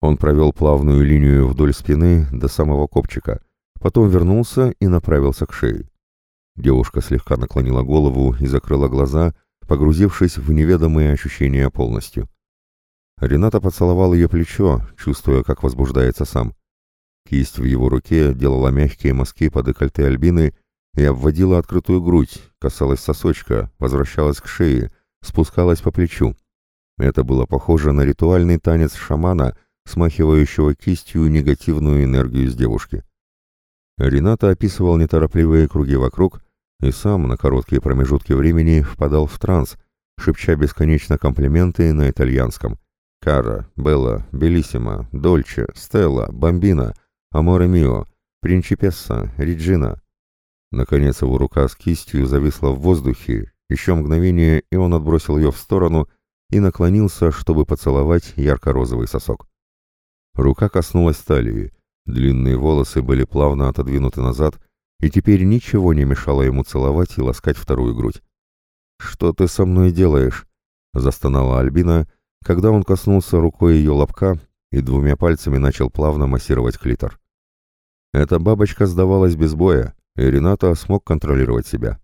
Он провел плавную линию вдоль спины до самого копчика, потом вернулся и направился к шее. Девушка слегка наклонила голову и закрыла глаза, погрузившись в неведомые ощущения полностью. Рената поцеловал ее плечо, чувствуя, как возбуждается сам. Кисть в его руке делала мягкие мазки по декольте Альбины и обводила открытую грудь, касалась сосочка, возвращалась к шее, спускалась по плечу. Это было похоже на ритуальный танец шамана, смахивающего кистью негативную энергию с девушки. Рената описывал неторопливые круги вокруг, и сам на короткие промежутки времени впадал в транс, шепча бесконечно комплименты на итальянском. «Кара», «Белла», «Белиссима», «Дольче», «Стелла», «Бомбина», «Аморе мио», «Принчипесса», «Реджина». Наконец его рука с кистью зависла в воздухе, еще мгновение, и он отбросил ее в сторону и наклонился, чтобы поцеловать ярко-розовый сосок. Рука коснулась талии, длинные волосы были плавно отодвинуты назад, и теперь ничего не мешало ему целовать и ласкать вторую грудь. «Что ты со мной делаешь?» — застонала Альбина, когда он коснулся рукой ее лобка и двумя пальцами начал плавно массировать клитор. Эта бабочка сдавалась без боя, и Рената смог контролировать себя.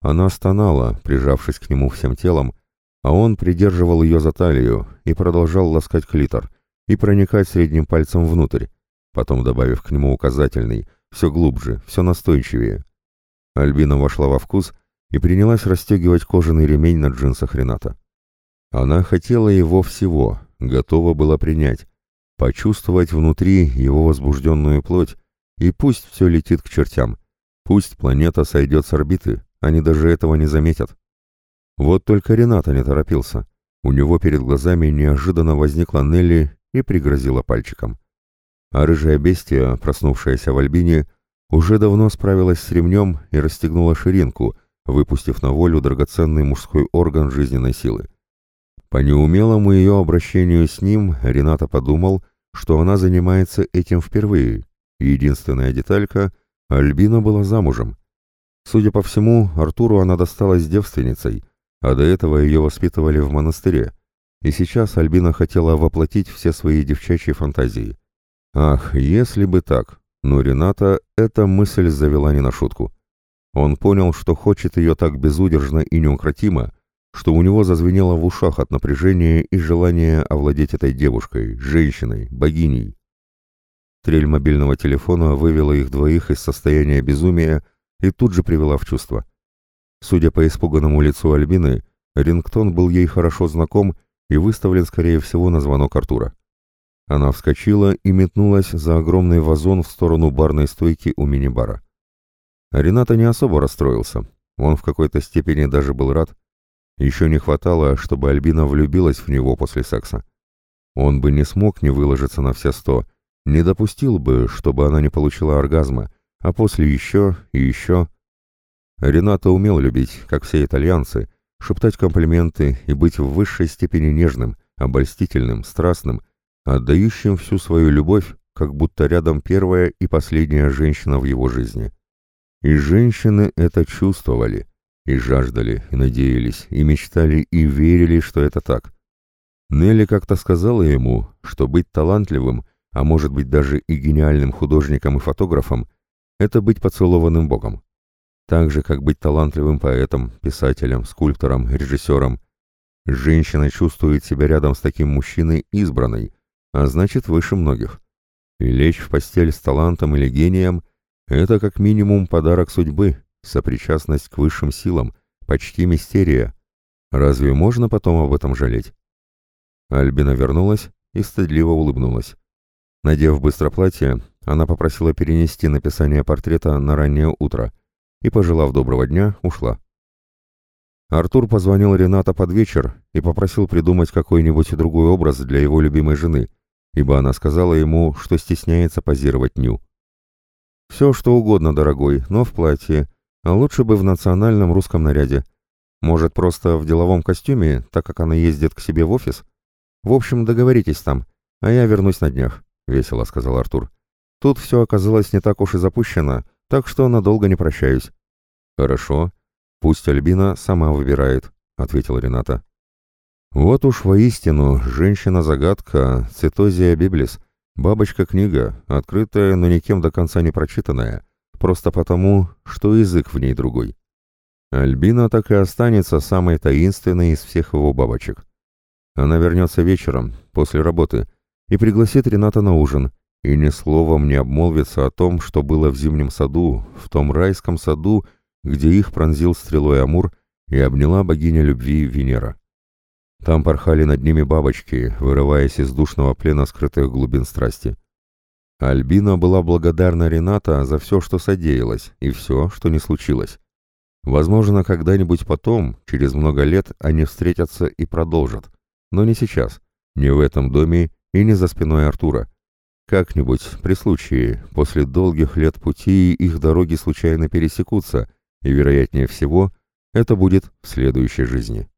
Она стонала, прижавшись к нему всем телом, а он придерживал ее за талию и продолжал ласкать клитор и проникать средним пальцем внутрь, потом добавив к нему указательный — все глубже, все настойчивее. Альбина вошла во вкус и принялась расстегивать кожаный ремень на джинсах Рената. Она хотела его всего, готова была принять, почувствовать внутри его возбужденную плоть, и пусть все летит к чертям, пусть планета сойдет с орбиты, они даже этого не заметят. Вот только Рената не торопился. У него перед глазами неожиданно возникла Нелли и пригрозила пальчиком. А рыжая бестия, проснувшаяся в Альбине, уже давно справилась с ремнем и расстегнула ширинку, выпустив на волю драгоценный мужской орган жизненной силы. По неумелому ее обращению с ним Рената подумал, что она занимается этим впервые. Единственная деталька — Альбина была замужем. Судя по всему, Артуру она досталась девственницей, а до этого ее воспитывали в монастыре, и сейчас Альбина хотела воплотить все свои девчачьи фантазии. Ах, если бы так! Но Рената эта мысль завела не на шутку. Он понял, что хочет ее так безудержно и неукротимо, что у него зазвенело в ушах от напряжения и желания овладеть этой девушкой, женщиной, богиней. Трель мобильного телефона вывела их двоих из состояния безумия и тут же привела в чувство. Судя по испуганному лицу Альбины, рингтон был ей хорошо знаком и выставлен, скорее всего, на звонок Артура. Она вскочила и метнулась за огромный вазон в сторону барной стойки у мини-бара. Рената не особо расстроился. Он в какой-то степени даже был рад. Еще не хватало, чтобы Альбина влюбилась в него после секса. Он бы не смог не выложиться на все сто, не допустил бы, чтобы она не получила оргазма, а после еще и еще. Рената умел любить, как все итальянцы, шептать комплименты и быть в высшей степени нежным, обольстительным, страстным, отдающим всю свою любовь, как будто рядом первая и последняя женщина в его жизни. И женщины это чувствовали, и жаждали, и надеялись, и мечтали, и верили, что это так. Нелли как-то сказала ему, что быть талантливым, а может быть даже и гениальным художником и фотографом, это быть поцелованным Богом. Так же, как быть талантливым поэтом, писателем, скульптором, режиссером. Женщина чувствует себя рядом с таким мужчиной избранной, а значит выше многих. И лечь в постель с талантом или гением – это как минимум подарок судьбы, сопричастность к высшим силам, почти мистерия. Разве можно потом об этом жалеть? Альбина вернулась и стыдливо улыбнулась. Надев быстро платье, она попросила перенести написание портрета на раннее утро и, пожелав доброго дня, ушла. Артур позвонил Рената под вечер и попросил придумать какой-нибудь другой образ для его любимой жены, ибо она сказала ему, что стесняется позировать ню. «Все, что угодно, дорогой, но в платье, а лучше бы в национальном русском наряде. Может, просто в деловом костюме, так как она ездит к себе в офис? В общем, договоритесь там, а я вернусь на днях», — весело сказал Артур. Тут все оказалось не так уж и запущено, так что надолго не прощаюсь». «Хорошо. Пусть Альбина сама выбирает», — ответила Рената. «Вот уж воистину женщина-загадка, цитозия библис, бабочка-книга, открытая, но никем до конца не прочитанная, просто потому, что язык в ней другой. Альбина так и останется самой таинственной из всех его бабочек. Она вернется вечером, после работы, и пригласит Рената на ужин, и ни словом не обмолвится о том, что было в зимнем саду, в том райском саду, где их пронзил стрелой Амур и обняла богиня любви Венера. Там порхали над ними бабочки, вырываясь из душного плена скрытых глубин страсти. Альбина была благодарна Рената за все, что содеялось, и все, что не случилось. Возможно, когда-нибудь потом, через много лет, они встретятся и продолжат. Но не сейчас, не в этом доме и не за спиной Артура. Как-нибудь, при случае, после долгих лет пути их дороги случайно пересекутся, и, вероятнее всего, это будет в следующей жизни.